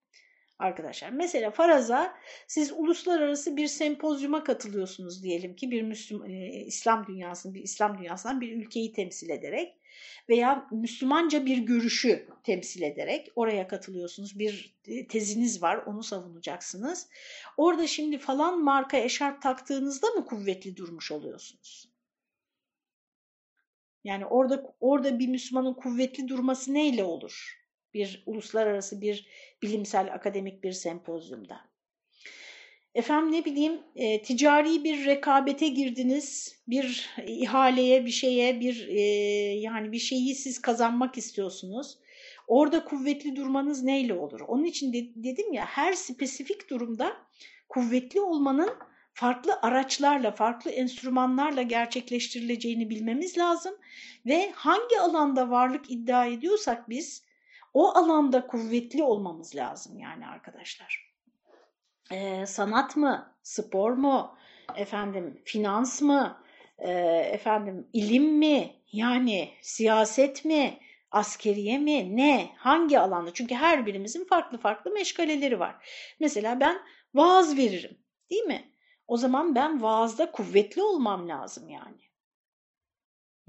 Arkadaşlar. Mesela faraza siz uluslararası bir sempozyuma katılıyorsunuz diyelim ki bir Müslüman, e, İslam dünyasının bir İslam dünyasından bir ülkeyi temsil ederek veya Müslümanca bir görüşü temsil ederek oraya katılıyorsunuz. Bir e, teziniz var, onu savunacaksınız. Orada şimdi falan marka eşarp taktığınızda mı kuvvetli durmuş oluyorsunuz? Yani orada orada bir Müslümanın kuvvetli durması neyle olur? Bir uluslararası bir bilimsel akademik bir sempozyumda. Efendim ne bileyim e, ticari bir rekabete girdiniz, bir ihaleye, bir şeye, bir e, yani bir şeyi siz kazanmak istiyorsunuz. Orada kuvvetli durmanız neyle olur? Onun için de, dedim ya her spesifik durumda kuvvetli olmanın farklı araçlarla, farklı enstrümanlarla gerçekleştirileceğini bilmemiz lazım ve hangi alanda varlık iddia ediyorsak biz o alanda kuvvetli olmamız lazım yani arkadaşlar. Ee, sanat mı, spor mu, efendim finans mı, e, efendim ilim mi, yani siyaset mi, askeriye mi, ne, hangi alanda? Çünkü her birimizin farklı farklı meşgaleleri var. Mesela ben vaaz veririm, değil mi? O zaman ben vaazda kuvvetli olmam lazım yani.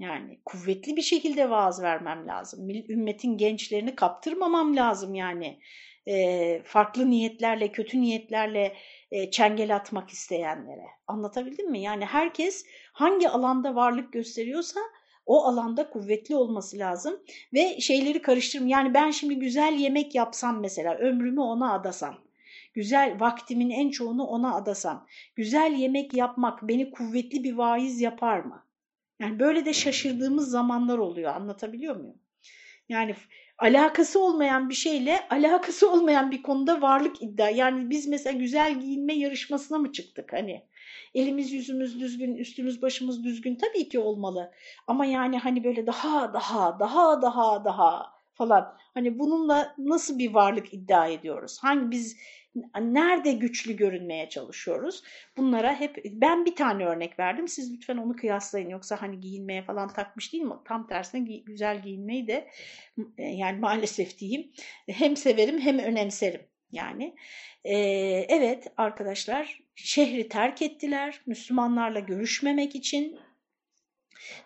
Yani kuvvetli bir şekilde vaaz vermem lazım. Ümmetin gençlerini kaptırmamam lazım yani. E, farklı niyetlerle, kötü niyetlerle e, çengel atmak isteyenlere. Anlatabildim mi? Yani herkes hangi alanda varlık gösteriyorsa o alanda kuvvetli olması lazım ve şeyleri karıştırım. Yani ben şimdi güzel yemek yapsam mesela ömrümü ona adasam güzel vaktimin en çoğunu ona adasam, güzel yemek yapmak beni kuvvetli bir vaiz yapar mı? Yani böyle de şaşırdığımız zamanlar oluyor. Anlatabiliyor muyum? Yani alakası olmayan bir şeyle alakası olmayan bir konuda varlık iddia. Yani biz mesela güzel giyinme yarışmasına mı çıktık hani? Elimiz yüzümüz düzgün, üstümüz başımız düzgün tabii ki olmalı. Ama yani hani böyle daha daha daha daha daha falan. Hani bununla nasıl bir varlık iddia ediyoruz? Hangi biz nerede güçlü görünmeye çalışıyoruz? Bunlara hep ben bir tane örnek verdim. Siz lütfen onu kıyaslayın. Yoksa hani giyinmeye falan takmış değil mi? Tam tersine güzel giyinmeyi de e, yani maalesef diyeyim hem severim hem önemserim. Yani ee, evet arkadaşlar şehri terk ettiler Müslümanlarla görüşmemek için.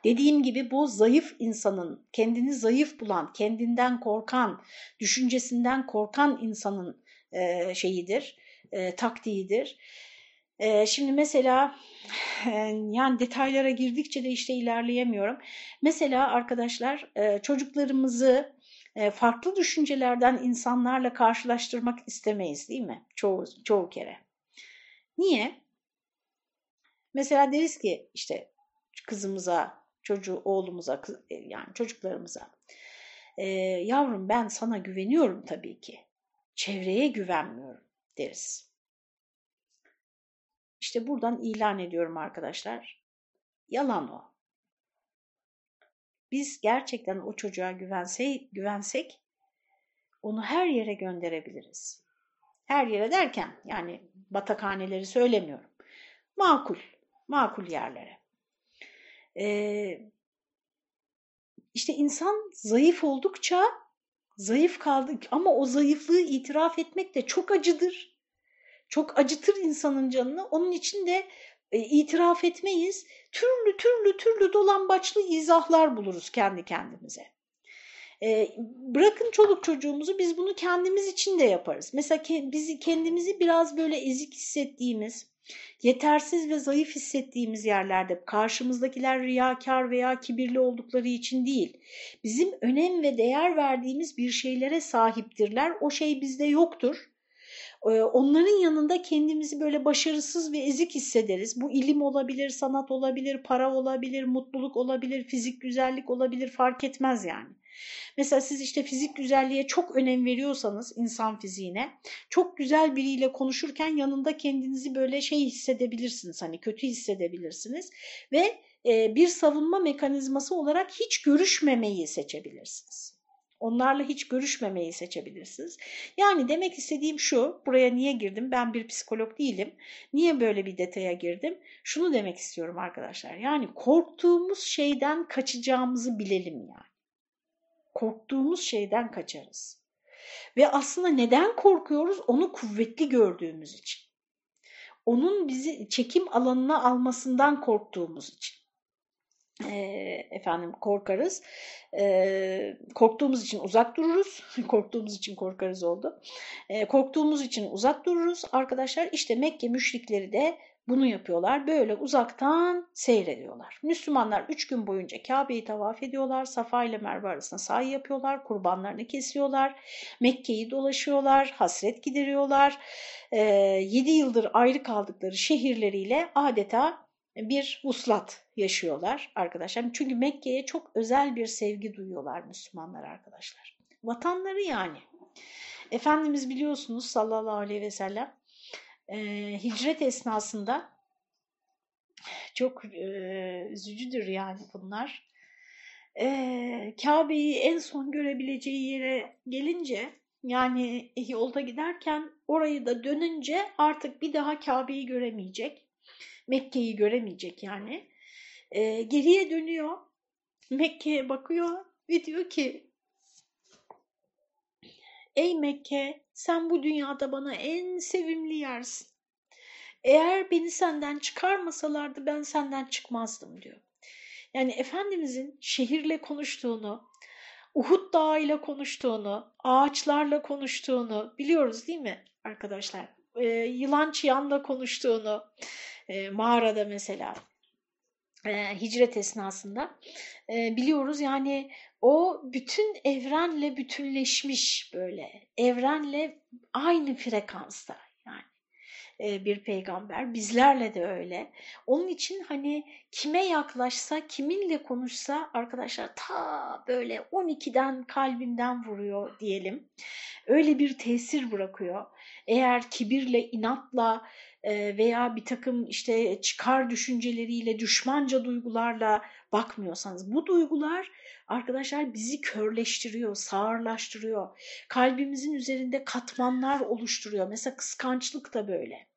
Dediğim gibi bu zayıf insanın, kendini zayıf bulan, kendinden korkan, düşüncesinden korkan insanın e, şeyidir, e, taktiğidir. E, şimdi mesela e, yani detaylara girdikçe de işte ilerleyemiyorum. Mesela arkadaşlar e, çocuklarımızı e, farklı düşüncelerden insanlarla karşılaştırmak istemeyiz değil mi? Çoğu, çoğu kere. Niye? Mesela deriz ki işte kızımıza, çocuğu, oğlumuza, e, yani çocuklarımıza. E, yavrum ben sana güveniyorum tabii ki çevreye güvenmiyorum deriz. İşte buradan ilan ediyorum arkadaşlar. Yalan o. Biz gerçekten o çocuğa güvense, güvensek onu her yere gönderebiliriz. Her yere derken yani batakhaneleri söylemiyorum. Makul, makul yerlere. Ee, işte insan zayıf oldukça Zayıf kaldık ama o zayıflığı itiraf etmek de çok acıdır. Çok acıtır insanın canını. Onun için de e, itiraf etmeyiz. Türlü türlü türlü dolambaçlı izahlar buluruz kendi kendimize. E, bırakın çoluk çocuğumuzu biz bunu kendimiz için de yaparız. Mesela bizi kendimizi biraz böyle ezik hissettiğimiz, yetersiz ve zayıf hissettiğimiz yerlerde karşımızdakiler riyakar veya kibirli oldukları için değil, bizim önem ve değer verdiğimiz bir şeylere sahiptirler. O şey bizde yoktur. Ee, onların yanında kendimizi böyle başarısız ve ezik hissederiz. Bu ilim olabilir, sanat olabilir, para olabilir, mutluluk olabilir, fizik güzellik olabilir fark etmez yani. Mesela siz işte fizik güzelliğe çok önem veriyorsanız insan fiziğine çok güzel biriyle konuşurken yanında kendinizi böyle şey hissedebilirsiniz hani kötü hissedebilirsiniz ve e, bir savunma mekanizması olarak hiç görüşmemeyi seçebilirsiniz. Onlarla hiç görüşmemeyi seçebilirsiniz. Yani demek istediğim şu, buraya niye girdim? Ben bir psikolog değilim. Niye böyle bir detaya girdim? Şunu demek istiyorum arkadaşlar. Yani korktuğumuz şeyden kaçacağımızı bilelim yani korktuğumuz şeyden kaçarız. Ve aslında neden korkuyoruz? Onu kuvvetli gördüğümüz için. Onun bizi çekim alanına almasından korktuğumuz için e, efendim korkarız. E, korktuğumuz için uzak dururuz. *laughs* korktuğumuz için korkarız oldu. E, korktuğumuz için uzak dururuz. Arkadaşlar işte Mekke müşrikleri de bunu yapıyorlar. Böyle uzaktan seyrediyorlar. Müslümanlar üç gün boyunca Kabe'yi tavaf ediyorlar. Safa ile Merve arasında sahi yapıyorlar. Kurbanlarını kesiyorlar. Mekke'yi dolaşıyorlar. Hasret gideriyorlar. Ee, 7 yıldır ayrı kaldıkları şehirleriyle adeta bir vuslat yaşıyorlar arkadaşlar. Çünkü Mekke'ye çok özel bir sevgi duyuyorlar Müslümanlar arkadaşlar. Vatanları yani. Efendimiz biliyorsunuz sallallahu aleyhi ve sellem e, hicret esnasında çok e, üzücüdür yani bunlar. E, Kabe'yi en son görebileceği yere gelince yani yolda giderken orayı da dönünce artık bir daha Kabe'yi göremeyecek. Mekke'yi göremeyecek yani. E, geriye dönüyor. Mekke'ye bakıyor ve diyor ki Ey Mekke sen bu dünyada bana en sevimli yersin. Eğer beni senden çıkarmasalardı ben senden çıkmazdım diyor. Yani Efendimizin şehirle konuştuğunu, Uhud Dağı ile konuştuğunu, ağaçlarla konuştuğunu biliyoruz değil mi arkadaşlar? Ee, yılan çıyanla konuştuğunu, e, mağarada mesela e, hicret esnasında e, biliyoruz. Yani o bütün evrenle bütünleşmiş böyle. Evrenle aynı frekansta yani e, bir peygamber. Bizlerle de öyle. Onun için hani kime yaklaşsa, kiminle konuşsa arkadaşlar ta böyle 12'den kalbinden vuruyor diyelim. Öyle bir tesir bırakıyor. Eğer kibirle, inatla veya bir takım işte çıkar düşünceleriyle, düşmanca duygularla bakmıyorsanız bu duygular arkadaşlar bizi körleştiriyor, sağırlaştırıyor. Kalbimizin üzerinde katmanlar oluşturuyor. Mesela kıskançlık da böyle.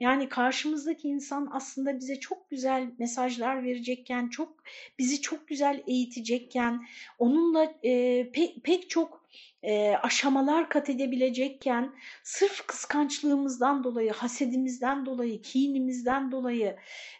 Yani karşımızdaki insan aslında bize çok güzel mesajlar verecekken, çok bizi çok güzel eğitecekken, onunla e, pek, pek çok e, aşamalar kat edebilecekken sırf kıskançlığımızdan dolayı, hasedimizden dolayı, kinimizden dolayı,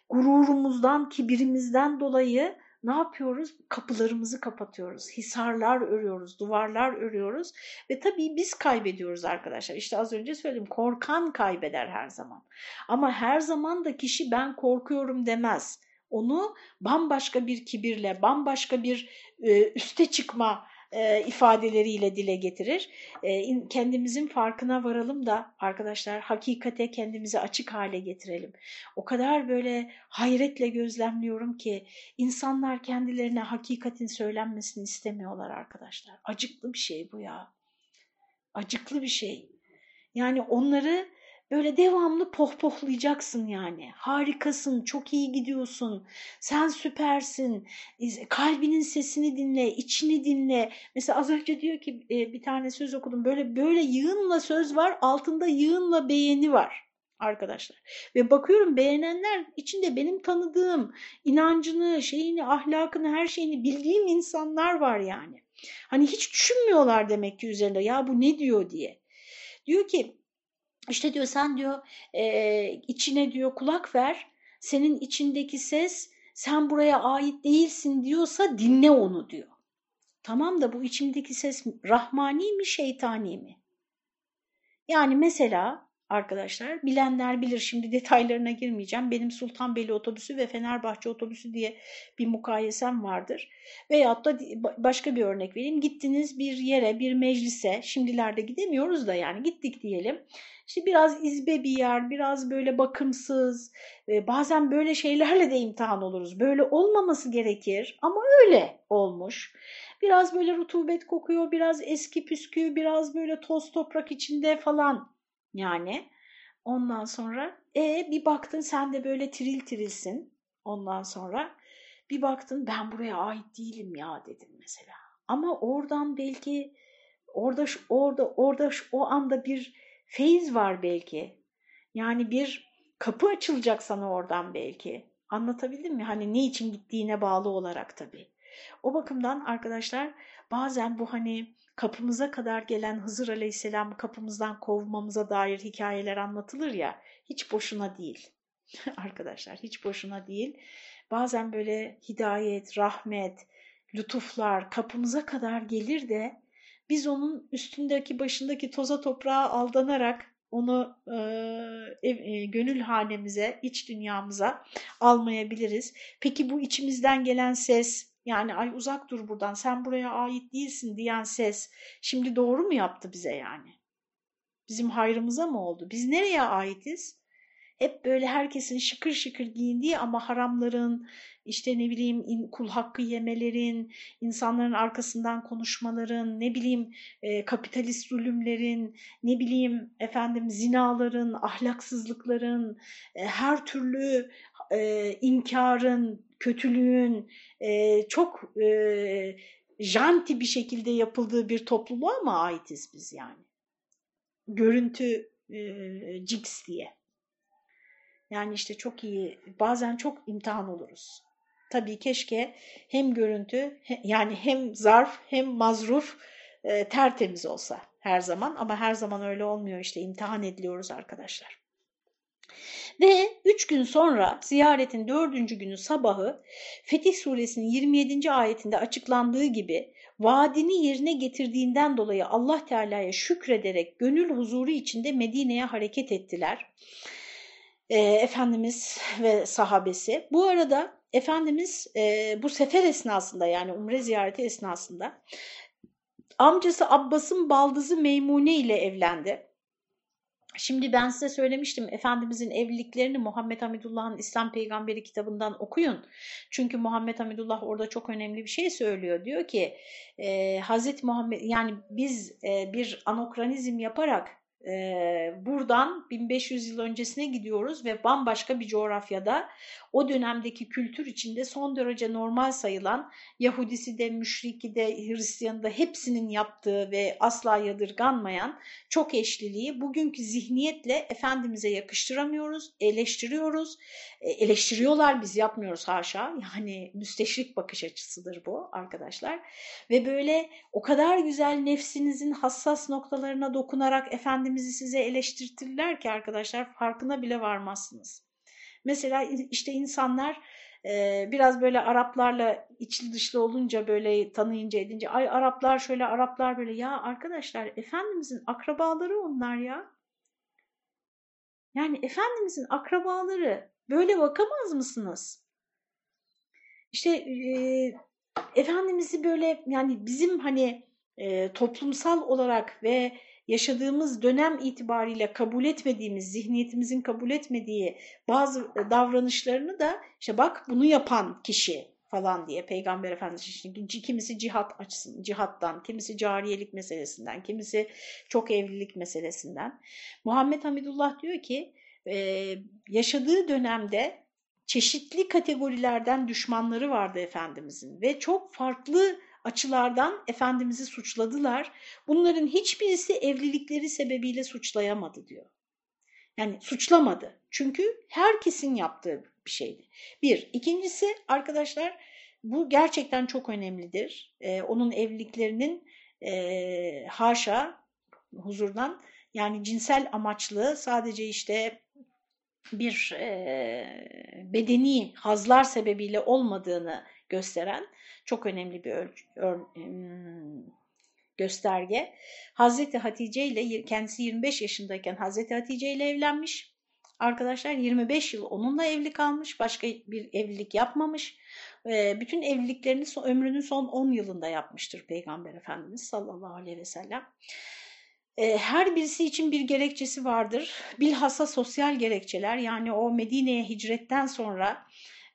gururumuzdan, kibirimizden dolayı ne yapıyoruz? Kapılarımızı kapatıyoruz, hisarlar örüyoruz, duvarlar örüyoruz ve tabii biz kaybediyoruz arkadaşlar. İşte az önce söyledim korkan kaybeder her zaman. Ama her zaman da kişi ben korkuyorum demez. Onu bambaşka bir kibirle, bambaşka bir e, üste çıkma e, ifadeleriyle dile getirir. E, kendimizin farkına varalım da arkadaşlar hakikate kendimizi açık hale getirelim. O kadar böyle hayretle gözlemliyorum ki insanlar kendilerine hakikatin söylenmesini istemiyorlar arkadaşlar. Acıklı bir şey bu ya. Acıklı bir şey. Yani onları Böyle devamlı pohpohlayacaksın yani. Harikasın, çok iyi gidiyorsun, sen süpersin, kalbinin sesini dinle, içini dinle. Mesela az önce diyor ki e, bir tane söz okudum. Böyle böyle yığınla söz var, altında yığınla beğeni var arkadaşlar. Ve bakıyorum beğenenler içinde benim tanıdığım inancını, şeyini, ahlakını, her şeyini bildiğim insanlar var yani. Hani hiç düşünmüyorlar demek ki üzerinde ya bu ne diyor diye. Diyor ki işte diyor sen diyor e, içine diyor kulak ver. Senin içindeki ses sen buraya ait değilsin diyorsa dinle onu diyor. Tamam da bu içimdeki ses rahmani mi şeytani mi? Yani mesela arkadaşlar bilenler bilir şimdi detaylarına girmeyeceğim. Benim Sultanbeyli otobüsü ve Fenerbahçe otobüsü diye bir mukayesem vardır. Veyahut da başka bir örnek vereyim. Gittiniz bir yere bir meclise şimdilerde gidemiyoruz da yani gittik diyelim. İşte biraz izbe bir yer, biraz böyle bakımsız, bazen böyle şeylerle de imtihan oluruz. Böyle olmaması gerekir ama öyle olmuş. Biraz böyle rutubet kokuyor, biraz eski püskü, biraz böyle toz toprak içinde falan yani. Ondan sonra e bir baktın sen de böyle tiril tirilsin ondan sonra. Bir baktın ben buraya ait değilim ya dedim mesela. Ama oradan belki orada orada orada o anda bir feyiz var belki. Yani bir kapı açılacak sana oradan belki. Anlatabildim mi? Hani ne için gittiğine bağlı olarak tabii. O bakımdan arkadaşlar bazen bu hani kapımıza kadar gelen Hızır Aleyhisselam kapımızdan kovmamıza dair hikayeler anlatılır ya hiç boşuna değil. *laughs* Arkadaşlar hiç boşuna değil. Bazen böyle hidayet, rahmet, lütuflar kapımıza kadar gelir de biz onun üstündeki başındaki toza toprağa aldanarak onu e, e, gönül hanemize, iç dünyamıza almayabiliriz. Peki bu içimizden gelen ses, yani ay uzak dur buradan sen buraya ait değilsin diyen ses şimdi doğru mu yaptı bize yani? Bizim hayrımıza mı oldu? Biz nereye aitiz? Hep böyle herkesin şıkır şıkır giyindiği ama haramların, işte ne bileyim kul hakkı yemelerin, insanların arkasından konuşmaların, ne bileyim e, kapitalist zulümlerin, ne bileyim efendim zinaların, ahlaksızlıkların, e, her türlü e, inkarın, kötülüğün e, çok e, janti bir şekilde yapıldığı bir topluluğa mı aitiz biz yani? Görüntü e, ciks diye. Yani işte çok iyi, bazen çok imtihan oluruz. Tabii keşke hem görüntü yani hem zarf hem mazruf e, tertemiz olsa her zaman ama her zaman öyle olmuyor işte imtihan ediliyoruz arkadaşlar. Ve üç gün sonra ziyaretin dördüncü günü sabahı Fetih suresinin 27. ayetinde açıklandığı gibi vaadini yerine getirdiğinden dolayı Allah Teala'ya şükrederek gönül huzuru içinde Medine'ye hareket ettiler. E, Efendimiz ve sahabesi. Bu arada Efendimiz e, bu sefer esnasında yani umre ziyareti esnasında amcası Abbas'ın baldızı Meymune ile evlendi. Şimdi ben size söylemiştim Efendimizin evliliklerini Muhammed Hamidullah'ın İslam Peygamberi kitabından okuyun. Çünkü Muhammed Hamidullah orada çok önemli bir şey söylüyor. Diyor ki e, Hazreti Muhammed yani biz e, bir anokranizm yaparak buradan 1500 yıl öncesine gidiyoruz ve bambaşka bir coğrafyada o dönemdeki kültür içinde son derece normal sayılan Yahudisi de, Müşriki de, Hristiyanı da hepsinin yaptığı ve asla yadırganmayan çok eşliliği bugünkü zihniyetle Efendimiz'e yakıştıramıyoruz, eleştiriyoruz. E, eleştiriyorlar biz yapmıyoruz haşa. Yani müsteşrik bakış açısıdır bu arkadaşlar. Ve böyle o kadar güzel nefsinizin hassas noktalarına dokunarak Efendimiz'i size eleştirtirler ki arkadaşlar farkına bile varmazsınız. Mesela işte insanlar e, biraz böyle Araplarla içli dışlı olunca böyle tanıyınca edince ay Araplar şöyle Araplar böyle ya arkadaşlar Efendimizin akrabaları onlar ya. Yani Efendimizin akrabaları böyle bakamaz mısınız? İşte e, Efendimiz'i böyle yani bizim hani e, toplumsal olarak ve yaşadığımız dönem itibariyle kabul etmediğimiz, zihniyetimizin kabul etmediği bazı e, davranışlarını da işte bak bunu yapan kişi falan diye Peygamber Efendimiz için kimisi cihat açısından, cihattan, kimisi cariyelik meselesinden, kimisi çok evlilik meselesinden. Muhammed Hamidullah diyor ki e, yaşadığı dönemde çeşitli kategorilerden düşmanları vardı Efendimizin ve çok farklı açılardan Efendimiz'i suçladılar. Bunların hiçbirisi evlilikleri sebebiyle suçlayamadı diyor. Yani suçlamadı. Çünkü herkesin yaptığı bir şeydi. Bir. İkincisi arkadaşlar bu gerçekten çok önemlidir. Ee, onun evliliklerinin e, haşa huzurdan yani cinsel amaçlı sadece işte bir e, bedeni hazlar sebebiyle olmadığını gösteren çok önemli bir gösterge. Hazreti Hatice ile kendisi 25 yaşındayken Hazreti Hatice ile evlenmiş. Arkadaşlar 25 yıl onunla evli kalmış. Başka bir evlilik yapmamış. Bütün evliliklerini ömrünün son 10 yılında yapmıştır Peygamber Efendimiz sallallahu aleyhi ve sellem. Her birisi için bir gerekçesi vardır. Bilhassa sosyal gerekçeler yani o Medine'ye hicretten sonra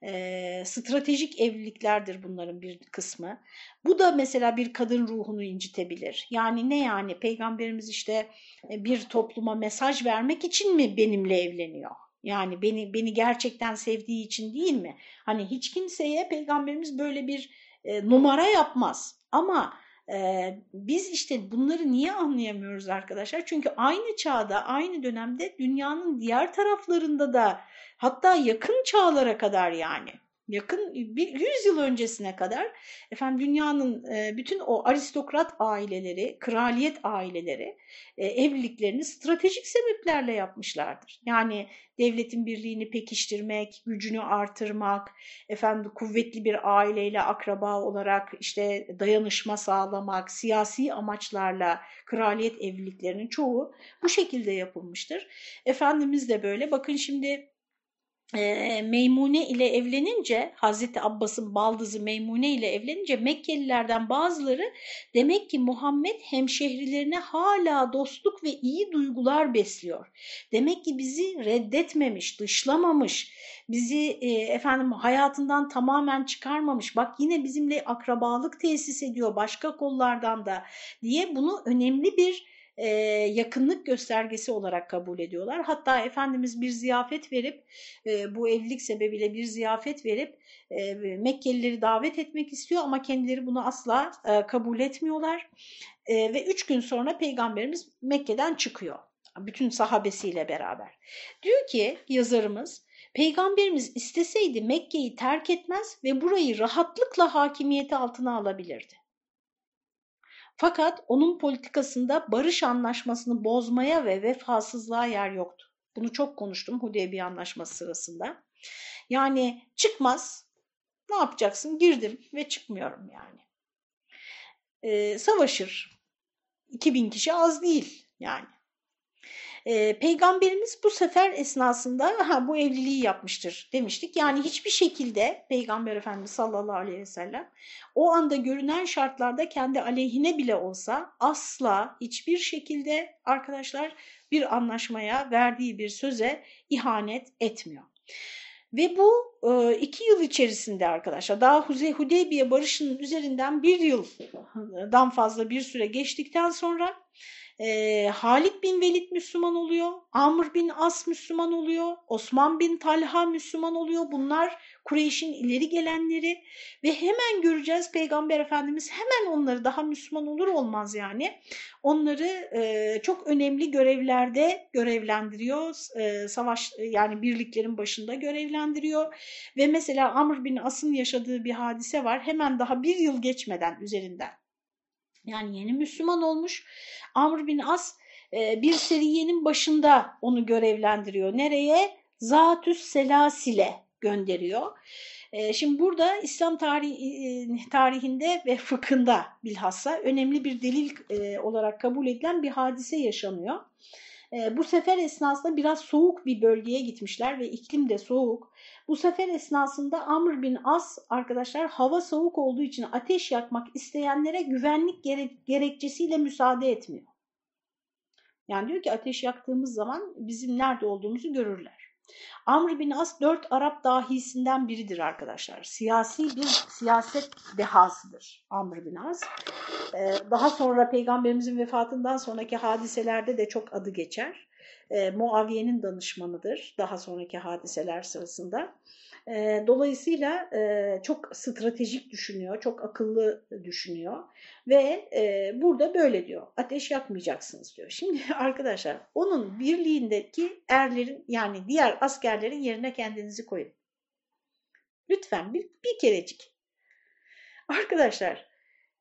e, stratejik evliliklerdir bunların bir kısmı. Bu da mesela bir kadın ruhunu incitebilir. Yani ne yani peygamberimiz işte bir topluma mesaj vermek için mi benimle evleniyor? Yani beni beni gerçekten sevdiği için değil mi? Hani hiç kimseye peygamberimiz böyle bir e, numara yapmaz. Ama e, biz işte bunları niye anlayamıyoruz arkadaşlar? Çünkü aynı çağda, aynı dönemde dünyanın diğer taraflarında da hatta yakın çağlara kadar yani yakın bir 100 yıl öncesine kadar efendim dünyanın e, bütün o aristokrat aileleri, kraliyet aileleri e, evliliklerini stratejik sebeplerle yapmışlardır. Yani devletin birliğini pekiştirmek, gücünü artırmak, efendim kuvvetli bir aileyle akraba olarak işte dayanışma sağlamak, siyasi amaçlarla kraliyet evliliklerinin çoğu bu şekilde yapılmıştır. Efendimiz de böyle. Bakın şimdi e, Meymune ile evlenince Hazreti Abbas'ın baldızı Meymune ile evlenince Mekkelilerden bazıları demek ki Muhammed hemşehrilerine hala dostluk ve iyi duygular besliyor. Demek ki bizi reddetmemiş, dışlamamış, bizi e, efendim hayatından tamamen çıkarmamış. Bak yine bizimle akrabalık tesis ediyor başka kollardan da diye bunu önemli bir e, yakınlık göstergesi olarak kabul ediyorlar. Hatta Efendimiz bir ziyafet verip e, bu evlilik sebebiyle bir ziyafet verip e, Mekkelileri davet etmek istiyor ama kendileri bunu asla e, kabul etmiyorlar. E, ve üç gün sonra Peygamberimiz Mekke'den çıkıyor. Bütün sahabesiyle beraber. Diyor ki yazarımız Peygamberimiz isteseydi Mekke'yi terk etmez ve burayı rahatlıkla hakimiyeti altına alabilirdi. Fakat onun politikasında barış anlaşmasını bozmaya ve vefasızlığa yer yoktu. Bunu çok konuştum Hudeybiye Anlaşması sırasında. Yani çıkmaz, ne yapacaksın? Girdim ve çıkmıyorum yani. Ee, savaşır. 2000 kişi az değil yani. E, Peygamberimiz bu sefer esnasında ha, bu evliliği yapmıştır demiştik. Yani hiçbir şekilde Peygamber Efendimiz sallallahu aleyhi ve sellem o anda görünen şartlarda kendi aleyhine bile olsa asla hiçbir şekilde arkadaşlar bir anlaşmaya verdiği bir söze ihanet etmiyor. Ve bu e, iki yıl içerisinde arkadaşlar daha Hudeybiye barışının üzerinden bir yıldan fazla bir süre geçtikten sonra e, Halid bin Velid Müslüman oluyor, Amr bin As Müslüman oluyor, Osman bin Talha Müslüman oluyor. Bunlar Kureyş'in ileri gelenleri ve hemen göreceğiz Peygamber Efendimiz hemen onları daha Müslüman olur olmaz yani onları e, çok önemli görevlerde görevlendiriyor. E, savaş yani birliklerin başında görevlendiriyor ve mesela Amr bin As'ın yaşadığı bir hadise var. Hemen daha bir yıl geçmeden üzerinden yani yeni Müslüman olmuş. Amr bin As e, bir seriyenin başında onu görevlendiriyor. Nereye? Zatüs Selasile gönderiyor. E, şimdi burada İslam tarihi, e, tarihinde ve fıkhında bilhassa önemli bir delil olarak kabul edilen bir hadise yaşanıyor. Bu sefer esnasında biraz soğuk bir bölgeye gitmişler ve iklim de soğuk. Bu sefer esnasında Amr bin As arkadaşlar hava soğuk olduğu için ateş yakmak isteyenlere güvenlik gerekçesiyle müsaade etmiyor. Yani diyor ki ateş yaktığımız zaman bizim nerede olduğumuzu görürler. Amr bin As dört Arap dahisinden biridir arkadaşlar. Siyasi bir siyaset dehasıdır Amr bin As. Ee, daha sonra peygamberimizin vefatından sonraki hadiselerde de çok adı geçer. Ee, Muaviye'nin danışmanıdır daha sonraki hadiseler sırasında. E, dolayısıyla e, çok stratejik düşünüyor, çok akıllı düşünüyor ve e, burada böyle diyor, ateş yakmayacaksınız diyor. Şimdi *laughs* arkadaşlar onun birliğindeki erlerin yani diğer askerlerin yerine kendinizi koyun. Lütfen bir, bir kerecik. Arkadaşlar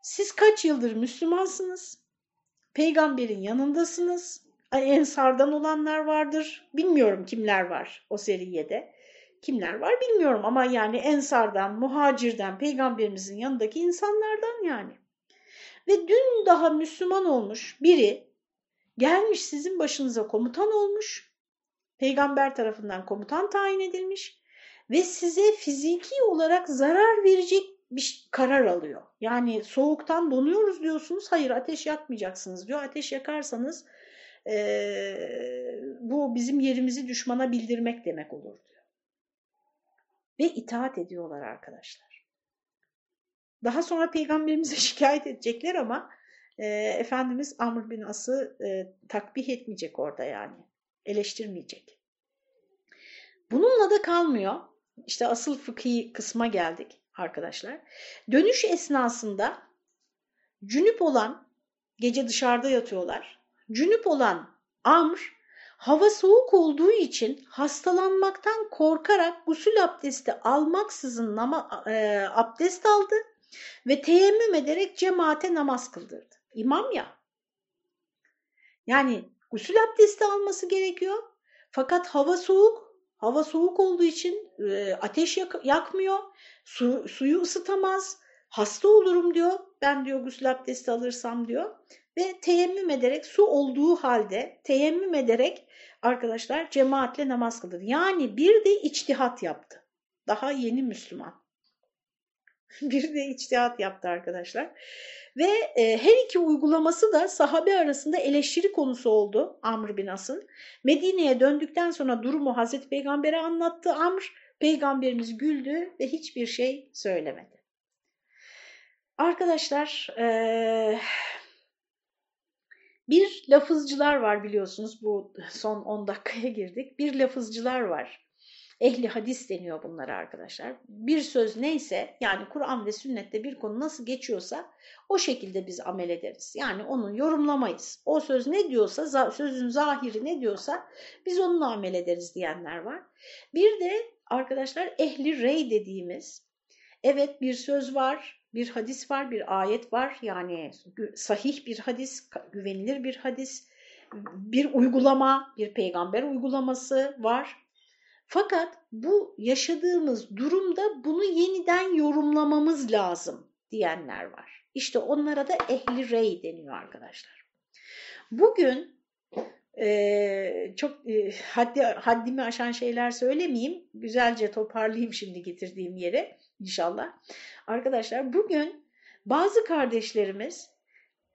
siz kaç yıldır Müslümansınız? Peygamberin yanındasınız. Ensardan olanlar vardır. Bilmiyorum kimler var o seriyede. Kimler var bilmiyorum ama yani Ensar'dan, Muhacir'den, Peygamberimizin yanındaki insanlardan yani. Ve dün daha Müslüman olmuş biri gelmiş sizin başınıza komutan olmuş, Peygamber tarafından komutan tayin edilmiş ve size fiziki olarak zarar verecek bir karar alıyor. Yani soğuktan donuyoruz diyorsunuz, hayır ateş yakmayacaksınız diyor. Ateş yakarsanız e, bu bizim yerimizi düşmana bildirmek demek olur ve itaat ediyorlar arkadaşlar. Daha sonra peygamberimize *laughs* şikayet edecekler ama e, Efendimiz Amr bin As'ı e, takbih etmeyecek orada yani. Eleştirmeyecek. Bununla da kalmıyor. İşte asıl fıkhi kısma geldik arkadaşlar. Dönüş esnasında cünüp olan, gece dışarıda yatıyorlar. Cünüp olan Amr hava soğuk olduğu için hastalanmaktan korkarak gusül abdesti almaksızın nama, e, abdest aldı ve teyemmüm ederek cemaate namaz kıldırdı. İmam ya. Yani gusül abdesti alması gerekiyor. Fakat hava soğuk. Hava soğuk olduğu için e, ateş yak yakmıyor. Su, suyu ısıtamaz. Hasta olurum diyor. Ben diyor gusül abdesti alırsam diyor. Ve teyemmüm ederek su olduğu halde teyemmüm ederek arkadaşlar cemaatle namaz kılır. Yani bir de içtihat yaptı. Daha yeni Müslüman. *laughs* bir de içtihat yaptı arkadaşlar. Ve e, her iki uygulaması da sahabe arasında eleştiri konusu oldu Amr bin As'ın. Medine'ye döndükten sonra durumu Hazreti Peygamber'e anlattı Amr. Peygamberimiz güldü ve hiçbir şey söylemedi. Arkadaşlar e, bir lafızcılar var biliyorsunuz bu son 10 dakikaya girdik. Bir lafızcılar var. Ehli hadis deniyor bunlara arkadaşlar. Bir söz neyse yani Kur'an ve sünnette bir konu nasıl geçiyorsa o şekilde biz amel ederiz. Yani onu yorumlamayız. O söz ne diyorsa sözün zahiri ne diyorsa biz onunla amel ederiz diyenler var. Bir de arkadaşlar ehli rey dediğimiz evet bir söz var bir hadis var, bir ayet var. Yani sahih bir hadis, güvenilir bir hadis, bir uygulama, bir peygamber uygulaması var. Fakat bu yaşadığımız durumda bunu yeniden yorumlamamız lazım diyenler var. İşte onlara da ehli rey deniyor arkadaşlar. Bugün e, çok e, haddi, haddimi aşan şeyler söylemeyeyim. Güzelce toparlayayım şimdi getirdiğim yere inşallah. Arkadaşlar bugün bazı kardeşlerimiz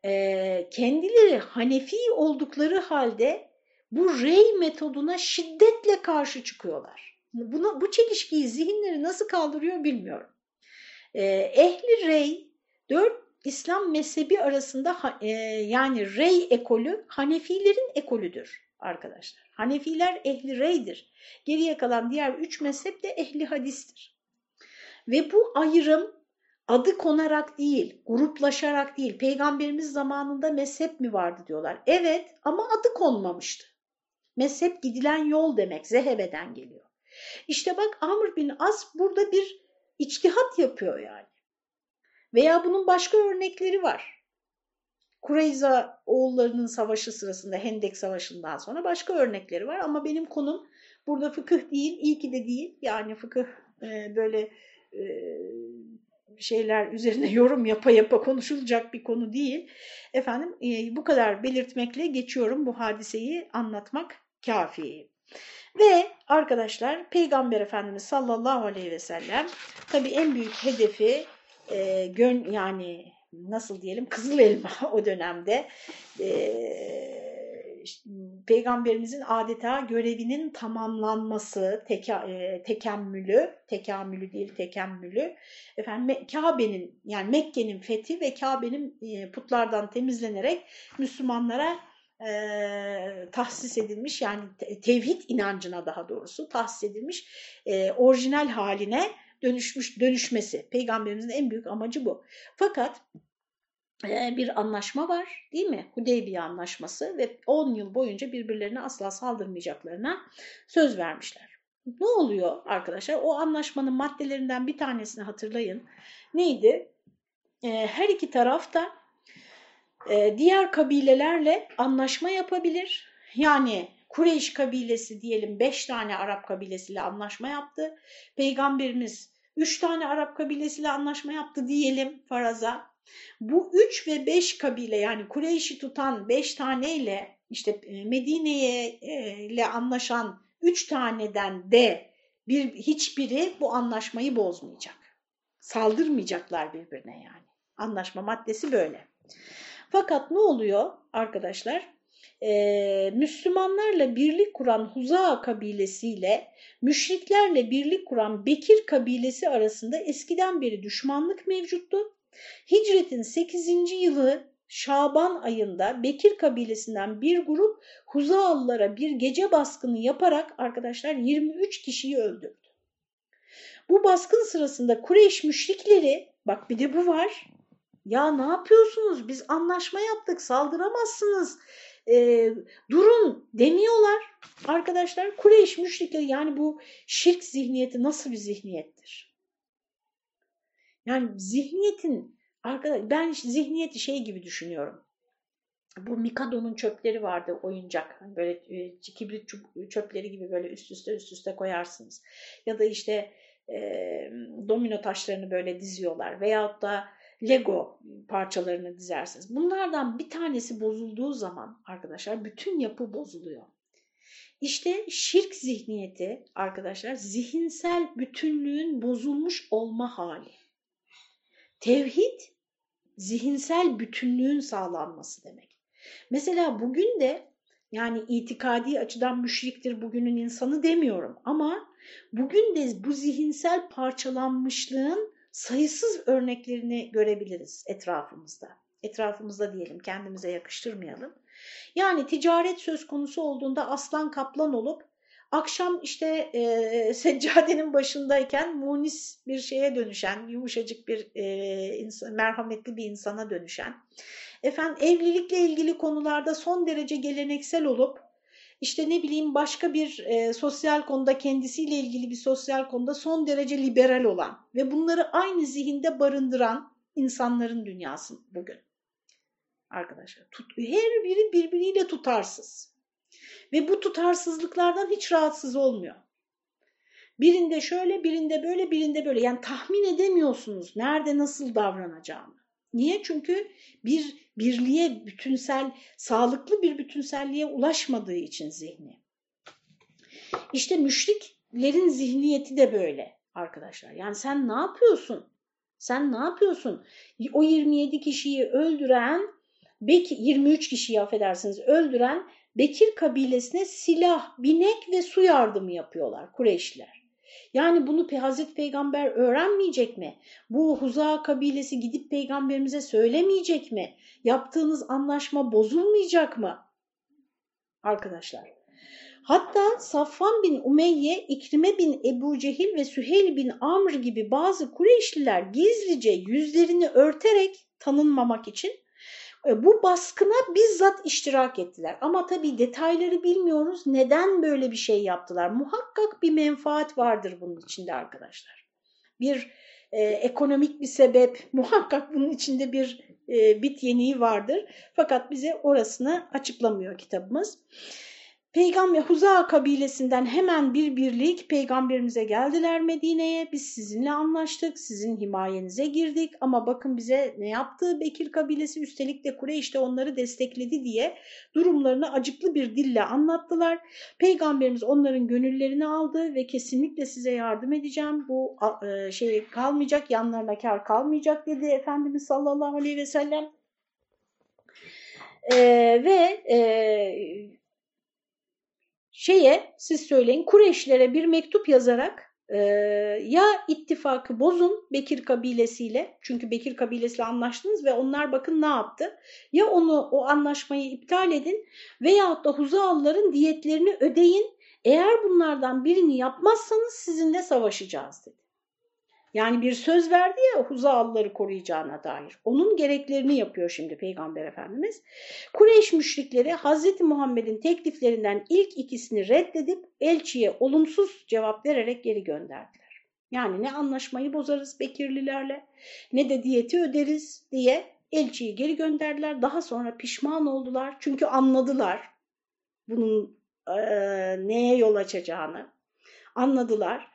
e, kendileri Hanefi oldukları halde bu rey metoduna şiddetle karşı çıkıyorlar. Buna, bu çelişkiyi zihinleri nasıl kaldırıyor bilmiyorum. E, ehli rey dört İslam mezhebi arasında e, yani rey ekolü Hanefilerin ekolüdür arkadaşlar. Hanefiler ehli reydir. Geriye kalan diğer üç mezhep de ehli hadistir. Ve bu ayrım adı konarak değil, gruplaşarak değil. Peygamberimiz zamanında mezhep mi vardı diyorlar. Evet ama adı konmamıştı. Mezhep gidilen yol demek, zehebeden geliyor. İşte bak Amr bin As burada bir içtihat yapıyor yani. Veya bunun başka örnekleri var. Kureyza oğullarının savaşı sırasında Hendek Savaşı'ndan sonra başka örnekleri var ama benim konum burada fıkıh değil, iyi ki de değil. Yani fıkıh e, böyle e, şeyler üzerine *laughs* yorum yapa yapa konuşulacak bir konu değil. Efendim e, bu kadar belirtmekle geçiyorum bu hadiseyi anlatmak kafi. Ve arkadaşlar Peygamber Efendimiz sallallahu aleyhi ve sellem tabi en büyük hedefi e, gön yani nasıl diyelim kızıl elma *laughs* o dönemde e, peygamberimizin adeta görevinin tamamlanması, teka, e, tekemmülü, tekamülü değil tekemmülü, efendim Kabe'nin yani Mekke'nin fethi ve Kabe'nin e, putlardan temizlenerek Müslümanlara e, tahsis edilmiş yani tevhid inancına daha doğrusu tahsis edilmiş e, orijinal haline dönüşmüş dönüşmesi. Peygamberimizin en büyük amacı bu. Fakat bir anlaşma var değil mi? Hudeybiye anlaşması ve 10 yıl boyunca birbirlerine asla saldırmayacaklarına söz vermişler. Ne oluyor arkadaşlar? O anlaşmanın maddelerinden bir tanesini hatırlayın. Neydi? Her iki taraf da diğer kabilelerle anlaşma yapabilir. Yani Kureyş kabilesi diyelim 5 tane Arap kabilesiyle anlaşma yaptı. Peygamberimiz 3 tane Arap kabilesiyle anlaşma yaptı diyelim faraza. Bu 3 ve 5 kabile yani Kureyş'i tutan 5 taneyle işte e, Medine'ye e, ile anlaşan 3 taneden de bir hiçbiri bu anlaşmayı bozmayacak. Saldırmayacaklar birbirine yani. Anlaşma maddesi böyle. Fakat ne oluyor arkadaşlar? Ee, Müslümanlarla birlik kuran Huza kabilesiyle müşriklerle birlik kuran Bekir kabilesi arasında eskiden beri düşmanlık mevcuttu. Hicretin 8. yılı Şaban ayında Bekir kabilesinden bir grup Huzaallara bir gece baskını yaparak arkadaşlar 23 kişiyi öldürdü. Bu baskın sırasında Kureyş müşrikleri bak bir de bu var ya ne yapıyorsunuz biz anlaşma yaptık saldıramazsınız e, durun demiyorlar arkadaşlar. Kureyş müşrikleri yani bu şirk zihniyeti nasıl bir zihniyettir? Yani zihniyetin arkadaş ben zihniyeti şey gibi düşünüyorum. Bu Mikado'nun çöpleri vardı oyuncak. Hani böyle e, kibrit çöpleri gibi böyle üst üste üst üste koyarsınız. Ya da işte e, domino taşlarını böyle diziyorlar. Veyahut da Lego parçalarını dizersiniz. Bunlardan bir tanesi bozulduğu zaman arkadaşlar bütün yapı bozuluyor. İşte şirk zihniyeti arkadaşlar zihinsel bütünlüğün bozulmuş olma hali. Tevhid zihinsel bütünlüğün sağlanması demek. Mesela bugün de yani itikadi açıdan müşriktir bugünün insanı demiyorum ama bugün de bu zihinsel parçalanmışlığın sayısız örneklerini görebiliriz etrafımızda. Etrafımızda diyelim kendimize yakıştırmayalım. Yani ticaret söz konusu olduğunda aslan kaplan olup akşam işte e, *laughs* seccadenin başındayken munis bir şeye dönüşen, yumuşacık bir e, insan, merhametli bir insana dönüşen, efendim evlilikle ilgili konularda son derece geleneksel olup işte ne bileyim başka bir e, sosyal konuda kendisiyle ilgili bir sosyal konuda son derece liberal olan ve bunları aynı zihinde barındıran insanların dünyası bugün. Arkadaşlar tut, her biri birbiriyle tutarsız ve bu tutarsızlıklardan hiç rahatsız olmuyor. Birinde şöyle, birinde böyle, birinde böyle. Yani tahmin edemiyorsunuz nerede nasıl davranacağını. Niye? Çünkü bir birliğe, bütünsel, sağlıklı bir bütünselliğe ulaşmadığı için zihni. İşte müşriklerin zihniyeti de böyle arkadaşlar. Yani sen ne yapıyorsun? Sen ne yapıyorsun? O 27 kişiyi öldüren, 23 kişiyi affedersiniz öldüren Bekir kabilesine silah, binek ve su yardımı yapıyorlar Kureyşliler. Yani bunu Hazreti Peygamber öğrenmeyecek mi? Bu Huza kabilesi gidip peygamberimize söylemeyecek mi? Yaptığınız anlaşma bozulmayacak mı? Arkadaşlar. Hatta Safvan bin Umeyye, İkrime bin Ebu Cehil ve Süheyl bin Amr gibi bazı Kureyşliler gizlice yüzlerini örterek tanınmamak için bu baskına bizzat iştirak ettiler. Ama tabii detayları bilmiyoruz. Neden böyle bir şey yaptılar? Muhakkak bir menfaat vardır bunun içinde arkadaşlar. Bir e, ekonomik bir sebep, *laughs* muhakkak bunun içinde bir e, bit yeniği vardır. Fakat bize orasını açıklamıyor kitabımız. Peygamber Huza kabilesinden hemen bir birlik peygamberimize geldiler Medine'ye. Biz sizinle anlaştık, sizin himayenize girdik ama bakın bize ne yaptı Bekir kabilesi üstelik de Kureyş de onları destekledi diye durumlarını acıklı bir dille anlattılar. Peygamberimiz onların gönüllerini aldı ve kesinlikle size yardım edeceğim. Bu e, şey kalmayacak, yanlarına kar kalmayacak dedi Efendimiz sallallahu aleyhi ve sellem. Ee, ve e, şeye siz söyleyin Kureyşlere bir mektup yazarak e, ya ittifakı bozun Bekir kabilesiyle çünkü Bekir kabilesiyle anlaştınız ve onlar bakın ne yaptı ya onu o anlaşmayı iptal edin veyahut da Huzalıların diyetlerini ödeyin eğer bunlardan birini yapmazsanız sizinle savaşacağız dedi. Yani bir söz verdi ya Huzalıları koruyacağına dair. Onun gereklerini yapıyor şimdi Peygamber Efendimiz. Kureyş müşrikleri Hazreti Muhammed'in tekliflerinden ilk ikisini reddedip elçiye olumsuz cevap vererek geri gönderdiler. Yani ne anlaşmayı bozarız Bekirlilerle ne de diyeti öderiz diye elçiyi geri gönderdiler. Daha sonra pişman oldular çünkü anladılar bunun e, neye yol açacağını. Anladılar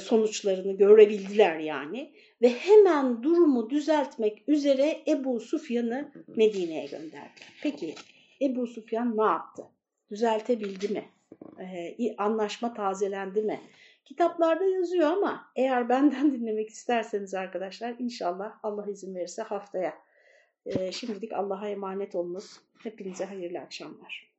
sonuçlarını görebildiler yani ve hemen durumu düzeltmek üzere Ebu Sufyan'ı Medine'ye gönderdiler. Peki Ebu Sufyan ne yaptı? Düzeltebildi mi? Ee, anlaşma tazelendi mi? Kitaplarda yazıyor ama eğer benden *laughs* dinlemek isterseniz arkadaşlar inşallah Allah izin verirse haftaya. Ee, şimdilik Allah'a emanet olunuz. Hepinize hayırlı akşamlar.